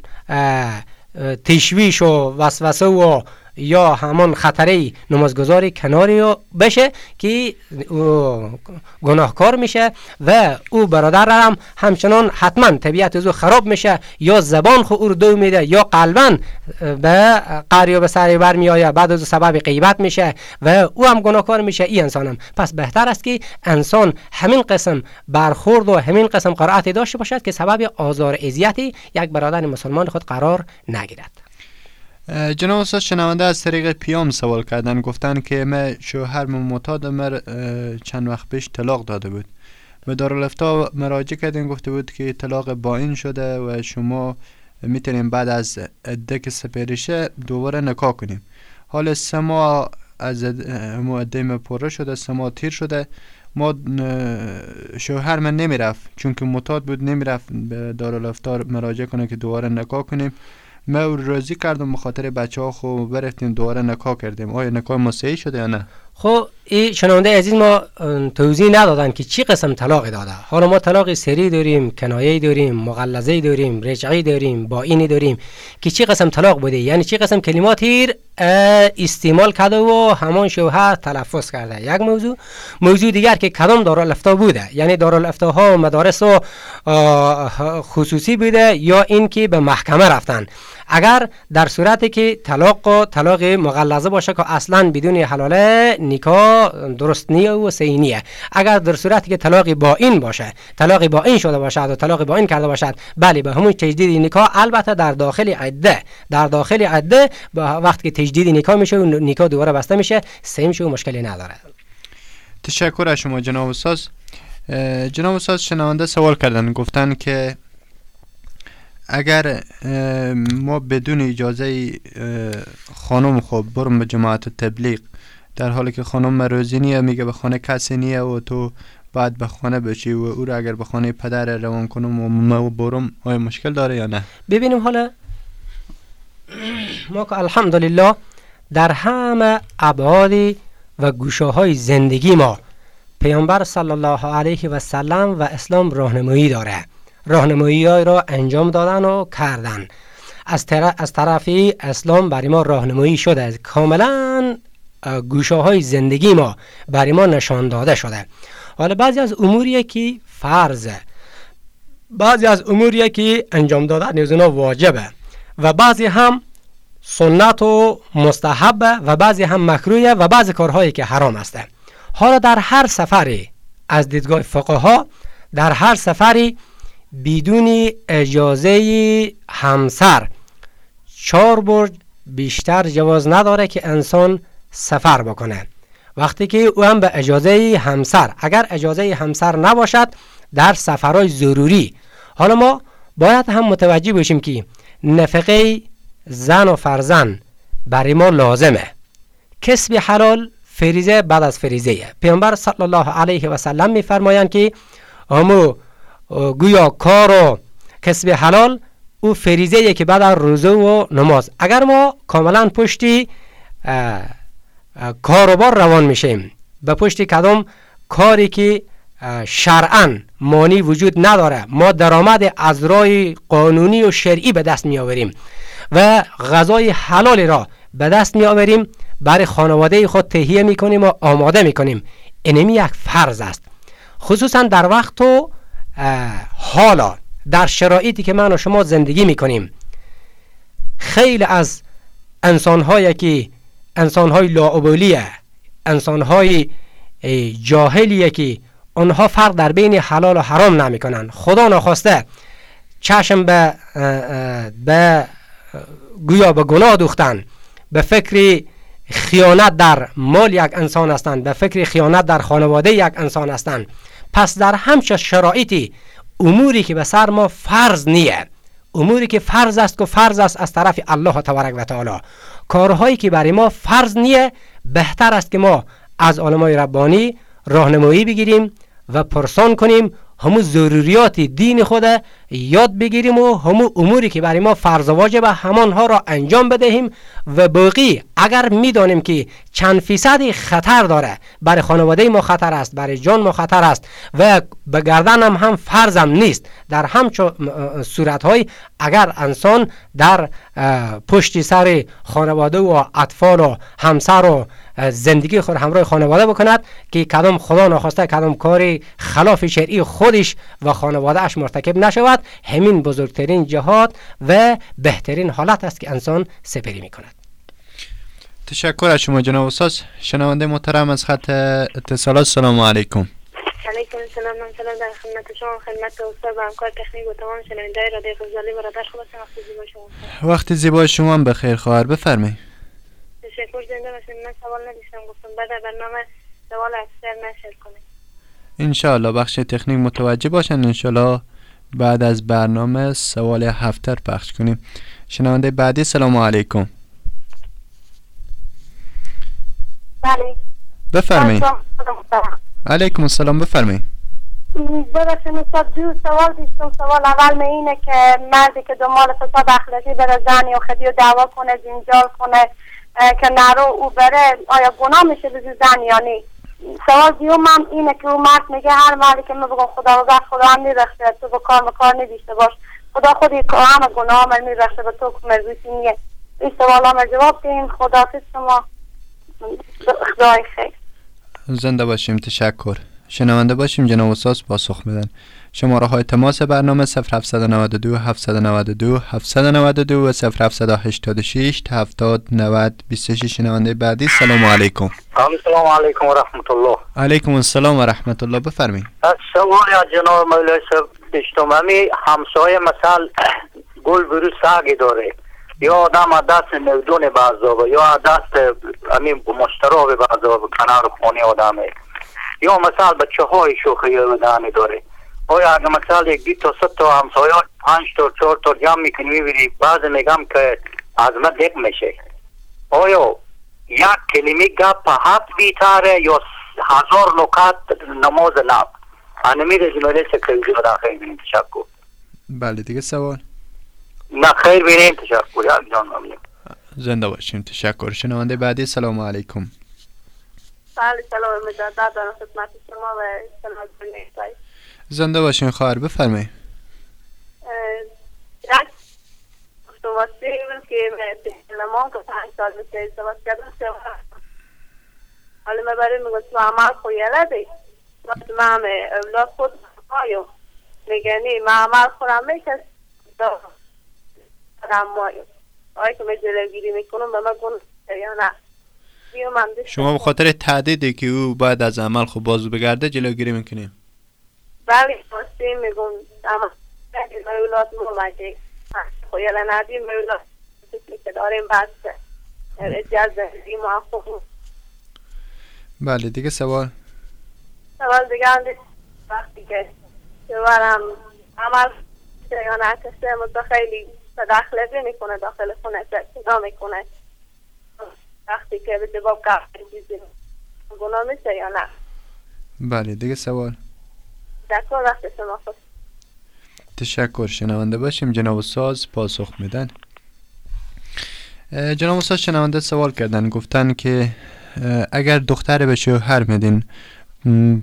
تشویش و وسوسه و یا همان خطره نمازگذاری کناری بشه که گناهکار میشه و او برادر هم همچنان حتما طبیعت او خراب میشه یا زبان خو او دو میده یا قلبا به قری به سری بر میآید بعد از سبب غیبت میشه و او هم گناهکار میشه. این انسان هم پس بهتر است که انسان همین قسم برخورد و همین قسم قرائت داشته باشد که سبب آزار اذیتی یک برادر مسلمان خود قرار نگیرد. جناب استاد شنونده از طریق پیام سوال کردن گفتن که ما شوهر معتاد مر چند وقت پیش طلاق داده بود. به دارالفتا مراجعه کردن گفته بود که طلاق این شده و شما می‌تونیم بعد از عده که سپریشه دوباره نکاح کنیم. حال سه ماه از مو عده پره شده سه ماه تیر شده. ما شوهر من نمی‌رفت. چون که معتاد بود نمی‌رفت به دارالفتا مراجعه کنه که دوباره نکاح کنیم. ما راضی کردم بخاطر بچه ها خو برفتیم دوباره نکاح کردیم. آیا نکاح ما صحیح شده یا نه؟ خب این شنونده عزیز ما توضیح ندادن که چی قسم طلاق داده. حالا ما طلاق سری داریم کنایه داریم مغلظه داریم رجعی داریم با اینی داریم. که چی قسم طلاق بوده؟ یعنی چی قسم کلمات استعمال کرده و همان شوهر تلفظ کرده. یک موضوع. موضوع دیگر که کدام دارالافتا بوده؟ یعنی دارالافتا و مدارس و خصوصی بوده یا این که به محکمه رفتن؟ اگر در صورتی که طلاق و طلاق مغلظه باشه که اصلا بدون حلاله نکاح درست نیه و سینیه اگر در صورتی که طلاق با این باشه طلاق با این شده باشد و طلاق با این کرده باشد بله به همون تجدید نکاح البته در داخل عده. در داخل عده وقتی که تجدید نکاح میشه و نکاح دوباره بسته میشه سیم شو مشکلی نداره. تشکر از شما جناب استاد جناب استاد شنونده سوال کردن. گفتن که اگر ما بدون اجازه خانم خوب برم به جماعت تبلیغ در حالی که خانم مروزی نیه میگه به خانه کسی نیه و تو بعد به خانه بشی و او را اگر به خانه پدر روان کنم و ما برم آیا مشکل داره یا نه؟ ببینیم حالا. ما که الحمدلله در همه ابعاد و گوشه های زندگی ما پیامبر صلی الله علیه و سلم و اسلام راهنمایی داره. راهنمایی را انجام دادن و کردن. از, از طرفی اسلام برای ما راهنمایی شده. کاملا گوشه های زندگی ما برای ما نشان داده شده. حالا بعضی از اموریه که فرضه بعضی از اموریه که انجام دادن از واجبه. و بعضی هم سنت و مستحبه و بعضی هم مکرویه و بعضی کارهایی که حرام است. حالا در هر سفری از دیدگاه فقها در هر سفری بدون اجازه همسر. چهار برج بیشتر جواز نداره که انسان سفر بکنه. وقتی که او هم به اجازه همسر اگر اجازه همسر نباشد در سفرهای ضروری. حالا ما باید هم متوجه باشیم که نفقه زن و فرزن برای ما لازمه. کسب حلال فریزه بعد از فریزه پیامبر صلی الله علیه و سلم میفرمایند که همو گویا کار و کسب حلال او فریزه که بعد از روزه و نماز. اگر ما کاملا پشتی کاروبار روان میشیم به پشتی کدام کاری که شرعا مانی وجود نداره ما درآمد از راه قانونی و شرعی به دست می آوریم و غذای حلال را به دست می آوریم برای خانواده خود تهیه می‌کنیم و آماده می‌کنیم. اینمی یک فرض است. خصوصا در وقت و حالا در شرایطی که من و شما زندگی می‌کنیم خیلی از انسانهایی که انسانهای لاعبولیه انسانهای جاهلیه که آنها فرق در بین حلال و حرام نمی‌کنن خدا نخواسته چشم به به گویا به گناه دوختن. به فکر خیانت در مال یک انسان هستند به فکر خیانت در خانواده یک انسان هستند پس در همچه شرایطی اموری که به سر ما فرض نیه. اموری که فرض است که فرض است از طرف الله تبارک و تعالی. کارهایی که برای ما فرض نیه بهتر است که ما از علمای ربانی راهنمایی بگیریم و پرسان کنیم همو ضروریات دین خود یاد بگیریم و همو اموری که برای ما فرض واجب همانها را انجام بدهیم و باقی اگر می‌دانیم که چند فیصدی خطر داره برای خانواده ما خطر است برای جان ما خطر است و به گردن هم هم فرضم نیست. در همچو صورت های اگر انسان در پشت سر خانواده و اطفال و همسر و زندگی خود همراه خانواده بکند که کدام خدا نخواسته کدام کاری خلاف شرعی خودش و خانوادهش مرتکب نشود. همین بزرگترین جهاد و بهترین حالت است که انسان سپری می کند تشکر از شما جناب استاد. شنونده محترم از خط اتصالات سلام علیکم. علیکم السلام. من سلام در خدمت شما خدمت استاد و همکار تکنیک و تمام شنونده رادیو فضالی برادر وقت زیبا شما وقت زیبا شما هم بخیر خواهر. بفرمایید. تشکر زنده باشین من سوال نداشتم گفتم بعد برنامه سوال اکثر نشر کنید. انشاءالله بخش تکنیک متوجه باشن انشاءالله بعد از برنامه سوال هفتر پخش کنیم. شنونده بعدی سلام علیکم. بله. بفرمایید. علیکم السلام بفرمایید. ببخشید استاد دو سوال داشتم سوال اول می اینه که مردی که دنبال فساد اخلاقی بره زن یا خدی و دعوا کنه جنجال کنه که نرو او بره آیا گناه میشه به زن یا نه؟ سوال دیوم هم اینه که او مرد میگه هر مردی که من بگم خدا رو خدا هم میبخشه تو با کار مکار ندیشته باش. خدا خودی که همه گناه هم میبخشه به تو که مرزوسی نیه. این سوال هم جواب دین. خدا شما. خدای خیر. زنده باشیم. تشکر. شنونده باشیم. جناب استاد پاسخ میدن شماره های تماس برنامه 0792 792 792 و 0786 70 90 26 شنونده بعدی. سلام علیکم. سلام علیکم و رحمت الله علیکم السلام و رحمت الله بفرمایید سوال از جناب مولای صاحب داشتم همی همسایه مثل گل برو ساگی داره. یا آدم دست نودون بعضا یا دست همین مشترا به بعضا کنار خونه آدمه. یا مثلا بچه های شوخی دانه داره. آیا اگر مثلا یک دید تا ست تا همسایه پنج تا چهار تا جمع می‌کنی می‌بینی بعض میگم که از من دق میشه آیا یک کلمه گپ حد بیتاره یا هزار نکات نماز لب انمی رزماله سکریزی و داخل بینیم تشکر بله دیگه سوال نه خیر بینیم تشکر یا جان ممنون زنده باشیم تشکر شنونده بعدی سلام علیکم بله سلام مجدد دارم خدمت شما و سلام زنده باشین خواهر بفرمایید. حالا من برای میگم تو عمل خویله دی من هم اولاد خود مایو. میگنی من عمل خورم میکس دارم. مایو. آیا که من جلوگیری می‌کنم به من گونه یا نه؟ شما به خاطر تعدیدی که او بعد از عمل خب بازو بگرده جلوگیری می‌کنیم. بله واسه میگم. اما اولاد مومدی خویل ندیم اولاد که داریم بس اجازه زندگی ما خوب بله دیگه سوال. سوال دیگه هم وقتی که شوارم عمل یا نکسته مطا خیلی تدخله می‌کنه داخل خونه سرسینا می‌کنه. وقتی که به جواب چیزی گناه میشه یا نه؟ بله دیگه سوال. دکتر وقت تشکر شنونده باشیم. جناب ساز پاسخ میدن. جناب استاد شنونده سوال کردن. گفتن که اگر دختر به شوهر میدین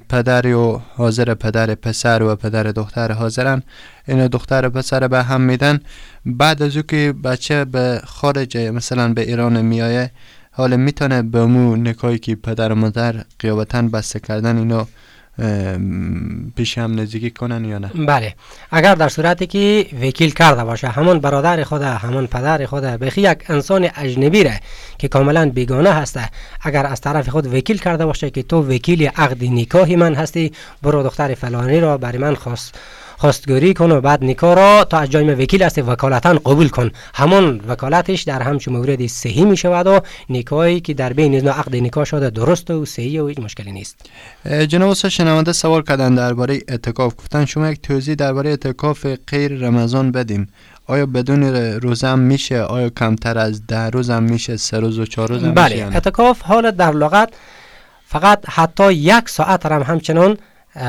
پدر و حاضر پدر پسر و پدر دختر حاضرن این دختر پسر به هم میدن. بعد از او که بچه به خارج مثلا به ایران میایه حالا می‌تونه به مو نکایی که پدر و مادر قیابتا بسته کردن اینا پیش هم نزدیکی کنن یا نه؟ بله. اگر در صورتی که وکیل کرده باشه همون برادر خود همون پدر خود بخی یک انسان اجنبی ره که کاملا بیگانه هسته اگر از طرف خود وکیل کرده باشه که تو وکیل عقد نکاهی من هستی برو دختر فلانی را برای من خواست. خواستگاری کن و بعد نکاح را تا از جای وکیل است وکالتا قبول کن. همون وکالتش در همچه مورد صحیح می شود و نکاحی که در بین عقد نکاح شده درست و صحیح و هیچ مشکلی نیست. جناب استاد شنونده سوال کردن درباره اعتکاف. گفتن شما یک توضیح درباره اعتکاف غیر رمضان بدیم. آیا بدون روزه هم میشه؟ آیا کمتر از ده روز هم میشه؟ سه روز و چهار روز هم بله اعتکاف حال در لغت فقط حتی یک ساعت هم همچنان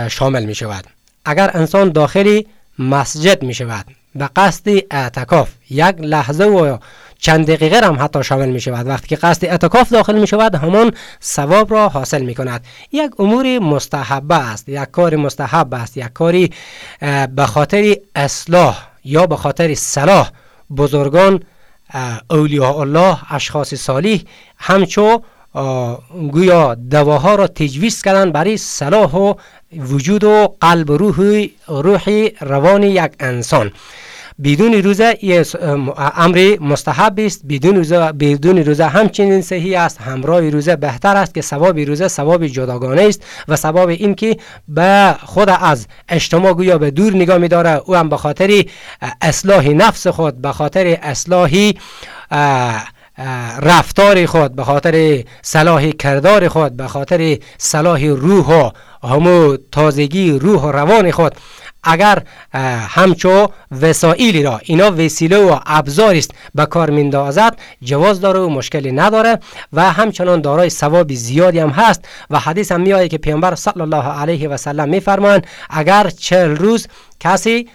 شامل می شود اگر انسان داخلی مسجد می شود به قصد اعتکاف یک لحظه و چند دقیقه هم حتی شامل می شود وقتی که قصد اعتکاف داخل می شود همان ثواب را حاصل می کند یک امور مستحبه است یک کار مستحب است یک کاری به خاطر اصلاح یا به خاطر صلاح بزرگان اولیاء الله اشخاص صالح همچو گویا دواها را تجویز کردن برای صلاح و وجود و قلب و روح روحی روان یک انسان. بدون روزه امر مستحب است. بدون روزه بدون روزه همچنین صحیح است. همراه روزه بهتر است که ثواب روزه ثواب جداگانه است و ثواب این که به خود از اجتماع گویا به دور نگاه می داره او هم به خاطر اصلاح نفس خود به خاطر اصلاحی رفتار خود به خاطر صلاح کردار خود به خاطر صلاح روح و همو تازگی روح و روان خود. اگر همچو وسایلی را اینا وسیله و ابزار است به کار میندازد جواز داره و مشکلی نداره و همچنان دارای ثواب زیادی هم هست و حدیث هم میآید که پیامبر صلی الله علیه و سلم میفرمایند اگر چهل روز کسی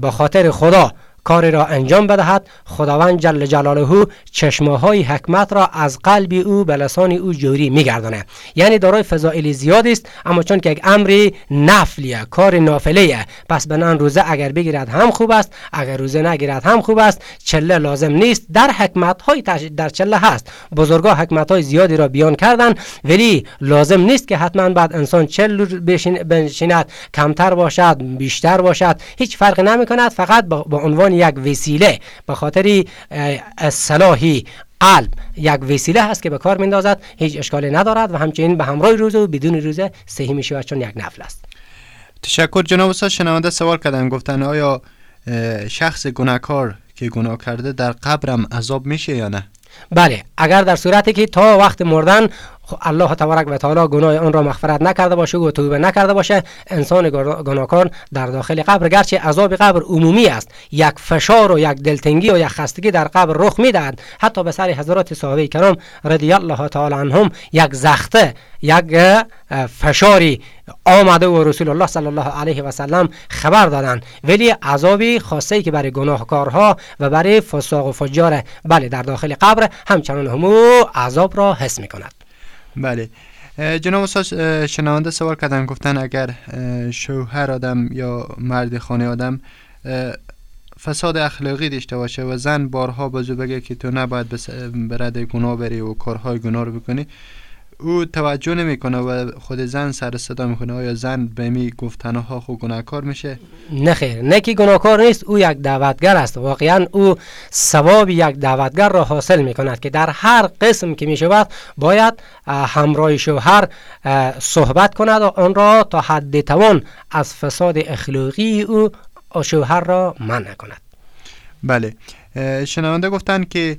به خاطر خدا کاری را انجام بدهد خداوند جل جلاله چشمه های حکمت را از قلب او به لسان او جوری میگردانه یعنی دارای فضائل زیاد است اما چون که یک امر نفلیه کار نافله پس بنان روزه اگر بگیرد هم خوب است اگر روزه نگیرد هم خوب است چله لازم نیست در حکمت های در چله هست. بزرگا حکمت های زیادی را بیان کردن ولی لازم نیست که حتما بعد انسان چل بنشیند کمتر باشد بیشتر باشد هیچ فرقی نمی کند فقط با عنوان یک وسیله. به خاطر صلاحی قلب یک وسیله هست که به کار میندازد هیچ اشکالی ندارد و همچنین به همراه روزه و بدون روزه صحیح می شود چون یک نفل است. تشکر جناب استاد. شنونده سوال کردن گفتن آیا شخص گناهکار که گناه کرده در قبرم عذاب میشه یا نه؟ بله اگر در صورتی که تا وقت مردن الله تبارک و تعالی گناه آن را مغفرت نکرده باشه و توبه نکرده باشه. انسان گناهکار در داخل قبر گرچه عذاب قبر عمومی است یک فشار و یک دلتنگی و یک خستگی در قبر رخ می‌دهد. حتی به سر حضرات صحابه کرام رضی الله تعالی عنهم یک زخته یک فشاری آمده و رسول الله صلی الله علیه و سلم خبر دادند. ولی عذابی خاصه که برای گناهکارها و برای فساق و فجار بله در داخل قبر همچنان همو عذاب را حس می کند بله. جناب استاد شنونده سوال کردن. گفتن اگر شوهر آدم یا مرد خانه آدم فساد اخلاقی داشته باشه و زن بارها بازو بگه که تو نباید برد گناه بری و کارهای گناه رو بکنی. او توجه نمی‌کنه و خود زن سر صدا می‌کنه آیا زن به می گفتنها خود گناهکار میشه؟ نه خیر. نه که گناهکار نیست او یک دعوتگر است. واقعا او ثواب یک دعوتگر را حاصل می‌کند که در هر قسم که می‌شود باید همراه شوهر صحبت کند و آن را تا حد توان از فساد اخلاقی او شوهر را منع کند. بله. شنونده گفتن که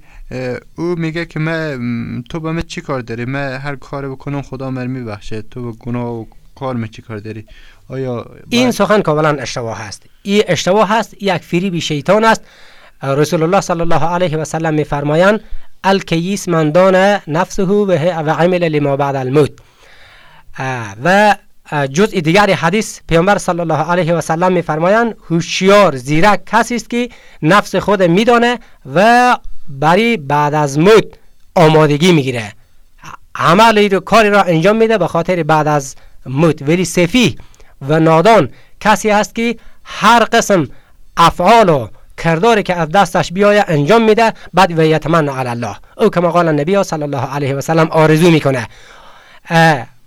او میگه که من تو به من چی کار داری؟ من هر کار بکنم خدا من میبخشه. تو به گناه و کار من چی کار داری؟ آیا این سخن کاملا اشتباه است این اشتباه است یک فریب شیطان است. رسول الله صلی الله علیه و سلم میفرمایند الکیس من دان نفسه و عمل لما بعد الموت. و جزء دیگر حدیث پیامبر صلی الله علیه و سلم میفرمایند هوشیار زیرک کسی است که نفس خود میدانه و برای بعد از موت آمادگی می‌گیره. عملی رو کاری را انجام میده به خاطر بعد از موت. ولی سفی و نادان کسی است که هر قسم افعال و کرداری که از دستش بیایه انجام میده بعد و یتمنى علی الله. او کما قال النبی صلی الله علیه و سلم آرزو می‌کنه.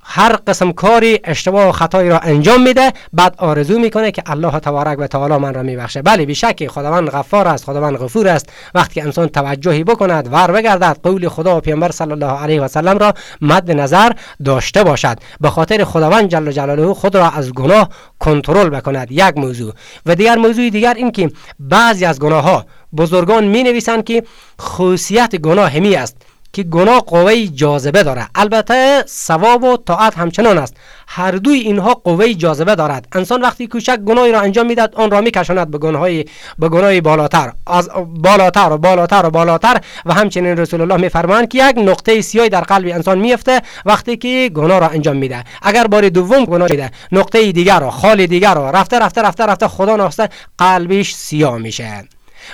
هر قسم کاری اشتباه و خطایی را انجام میده بعد آرزو می‌کنه که الله تبارک و تعالی من را میبخشه. بله بیشک خداوند غفار است خداوند غفور است. وقتی که انسان توجهی بکند ور بگردد قول خدا و پیامبر صلی الله علیه و سلم را مد نظر داشته باشد. به خاطر خداوند جل جلاله خود را از گناه کنترل بکند. یک موضوع. و دیگر موضوع دیگر این که بعضی از گناه ها بزرگان می نویسند که خصوصیت گناه همی است. که گناه قوه جاذبه داره البته ثواب و طاعت همچنان است. هر دوی اینها قوه جاذبه دارد. انسان وقتی کوچک گناهی را انجام می‌دهد آن را میکشاند به گناهی به گناه بالاتر. از بالاتر و بالاتر و بالاتر. و همچنین رسول الله میفرمایند که یک نقطه سیاهی در قلب انسان میفته وقتی که گناه را انجام میده. اگر بار دوم گناه میده نقطه دیگر را خال دیگر را رفته رفته رفته رفته خدا ناخسته قلبش سیاه میشه.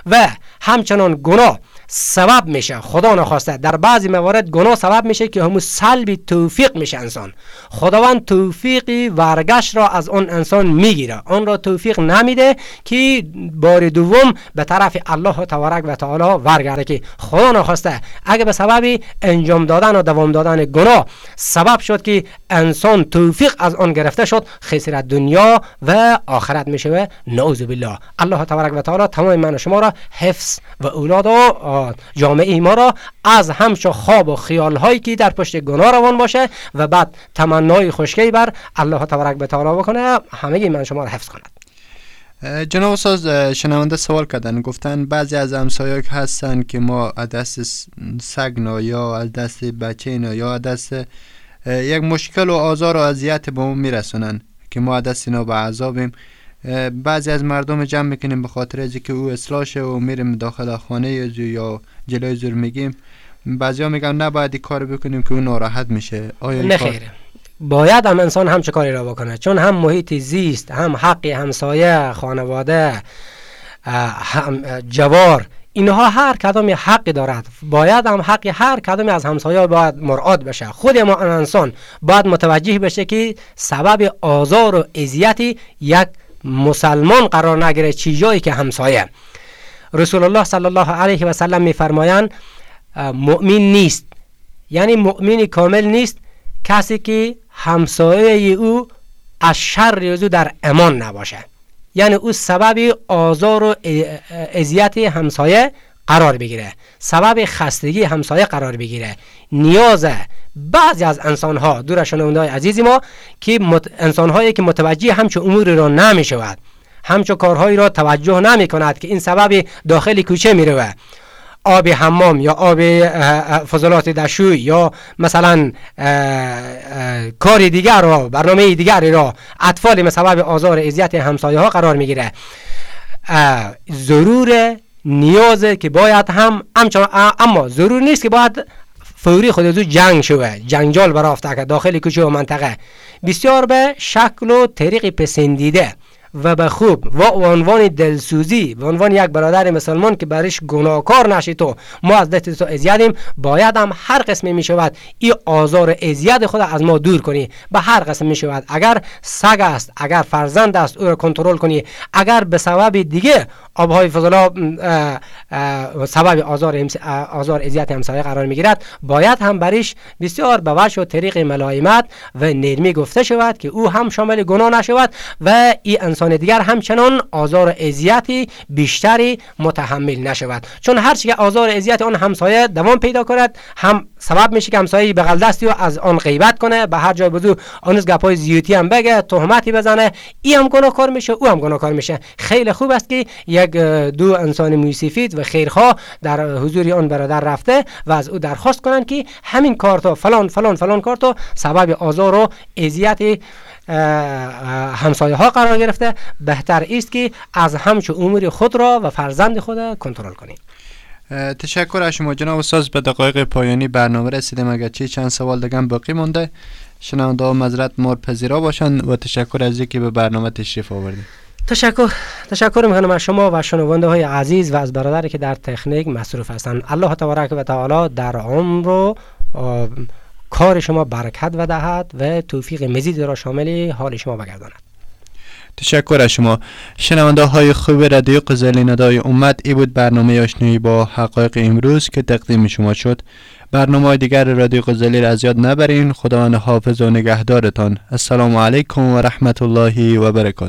و همچنان گناه سبب میشه. خدا نخواسته. در بعضی موارد گناه سبب میشه که همون سلب توفیق میشه انسان. خداوند توفیقی ورگشت را از اون انسان می‌گیره. آن را توفیق نمیده که بار دوم به طرف الله تبارک و تعالی ورگرده که خدا نخواسته. اگه به سبب انجام دادن و دوام دادن گناه سبب شد که انسان توفیق از آن گرفته شد خسارت دنیا و آخرت میشه و نعوذ بالله. الله تبارک و تعالی تمام من شما را حفظ و اولاد و جامعه ما را از همچو خواب و خیال هایی که در پشت گناه روان باشه و بعد تمنای خشکی بر الله تبارک به تعالی بکنه همه من شما را حفظ کند. جناب استاد شنونده سوال کردن. گفتن بعضی از همسایه هستن که ما از دست سگ یا از دست بچه یا از دست یک مشکل و آزار و اذیت به ما میرسونن که ما از دست اینا به عذابیم. بعضی از مردم جمع می‌کنیم به خاطر از که او اصلاح و میریم داخل خانه یا جلوی زور میگیم. بعضی ها میگن نباید این کار بکنیم که او ناراحت میشه. آیا نه خیر باید هم انسان هم چه کاری را بکنه. چون هم محیط زیست هم حق همسایه خانواده هم جوار اینها هر کدام حقی دارد. باید هم حق هر کدام از همسایه باید مراد بشه. خود ما انسان باید متوجه بشه که سبب آزار و اذیتی یک مسلمان قرار نگیره چی جایی که همسایه. رسول الله صلی الله علیه و سلم میفرمایند مؤمن نیست. یعنی مؤمن کامل نیست. کسی که همسایه او از شر او در امان نباشه. یعنی او سبب آزار و اذیت همسایه. قرار بگیره. سبب خستگی همسایه قرار بگیره. نیاز بعضی از انسان ها دور شنونده عزیزی ما که. انسان هایی که متوجه همچو امور را نمی شود همچو کارهایی را توجه نمی کند که این سبب داخل کوچه می روه آب حمام یا آب فضلات دشوی یا مثلا کار دیگر را برنامه دیگری را اطفال سبب آزار اذیت همسایه ها قرار می‌گیره. ضرور نیازه که باید هم اما ضرور نیست که باید فوری خود از جنگ شوه. جنجال برافته که داخل کوچه و منطقه. بسیار به شکل و طریق پسندیده. و به خوب. و عنوان دلسوزی و عنوان یک برادر مسلمان که برش گناهکار نشی تو. ما از دست تو اذیتیم. باید هم هر قسمی می شود این آزار اذیت خود از ما دور کنی. به هر قسم می شود. اگر سگ است اگر فرزند است او را کنترل کنی. اگر به سبب دیگه آبهای فضلا سبب آزار آزار اذیت همسایه قرار می‌گیرد. باید هم برش بسیار به وجه و طریق ملایمت و نرمی گفته شود که او هم شامل گناه نشود و این انسان دیگر همچنان آزار اذیتی بیشتری متحمل نشود. چون هر که آزار اذیت آن همسایه دوام پیدا کند هم سبب میشه که همسایه بغل دستی و از آن غیبت کنه. به هر جای بزو آن گپای زیوتی هم بگه تهمتی بزنه. ای هم گناهکار میشه او هم گناهکار میشه. خیلی خوب است که یک دو انسان موسیفید و خیرخواه در حضور آن برادر رفته و از او درخواست کنند که همین کارتو فلان فلان فلان کارتو سبب آزار و اذیت همسایه ها قرار گرفته. بهتر است که از همچو امور خود را و فرزند خود کنترل کنیم. تشکر از شما جناب استاد. به دقایق پایانی برنامه رسیدیم. اگر چی چند سوال دیگه باقی مونده شنونده ها مذرت مور پذیرا باشن و تشکر از اینکه به برنامه تشریف آوردید تشکر. تشکر می‌کنم از شما و شنونده های عزیز و از برادری که در تکنیک مصروف هستند. الله تبارک و تعالی در عمر و کار شما برکت و دهد و توفیق مزید را شامل حال شما بگرداند تشکر از شما. شنونده های خوب رادیو قزلی ندای امت ای بود برنامه آشنایی با حقایق امروز که تقدیم شما شد. برنامه دیگر رادیو قزلی را از یاد نبرین. خداوند حافظ و نگهدارتان. السلام علیکم و رحمت الله و برکاته.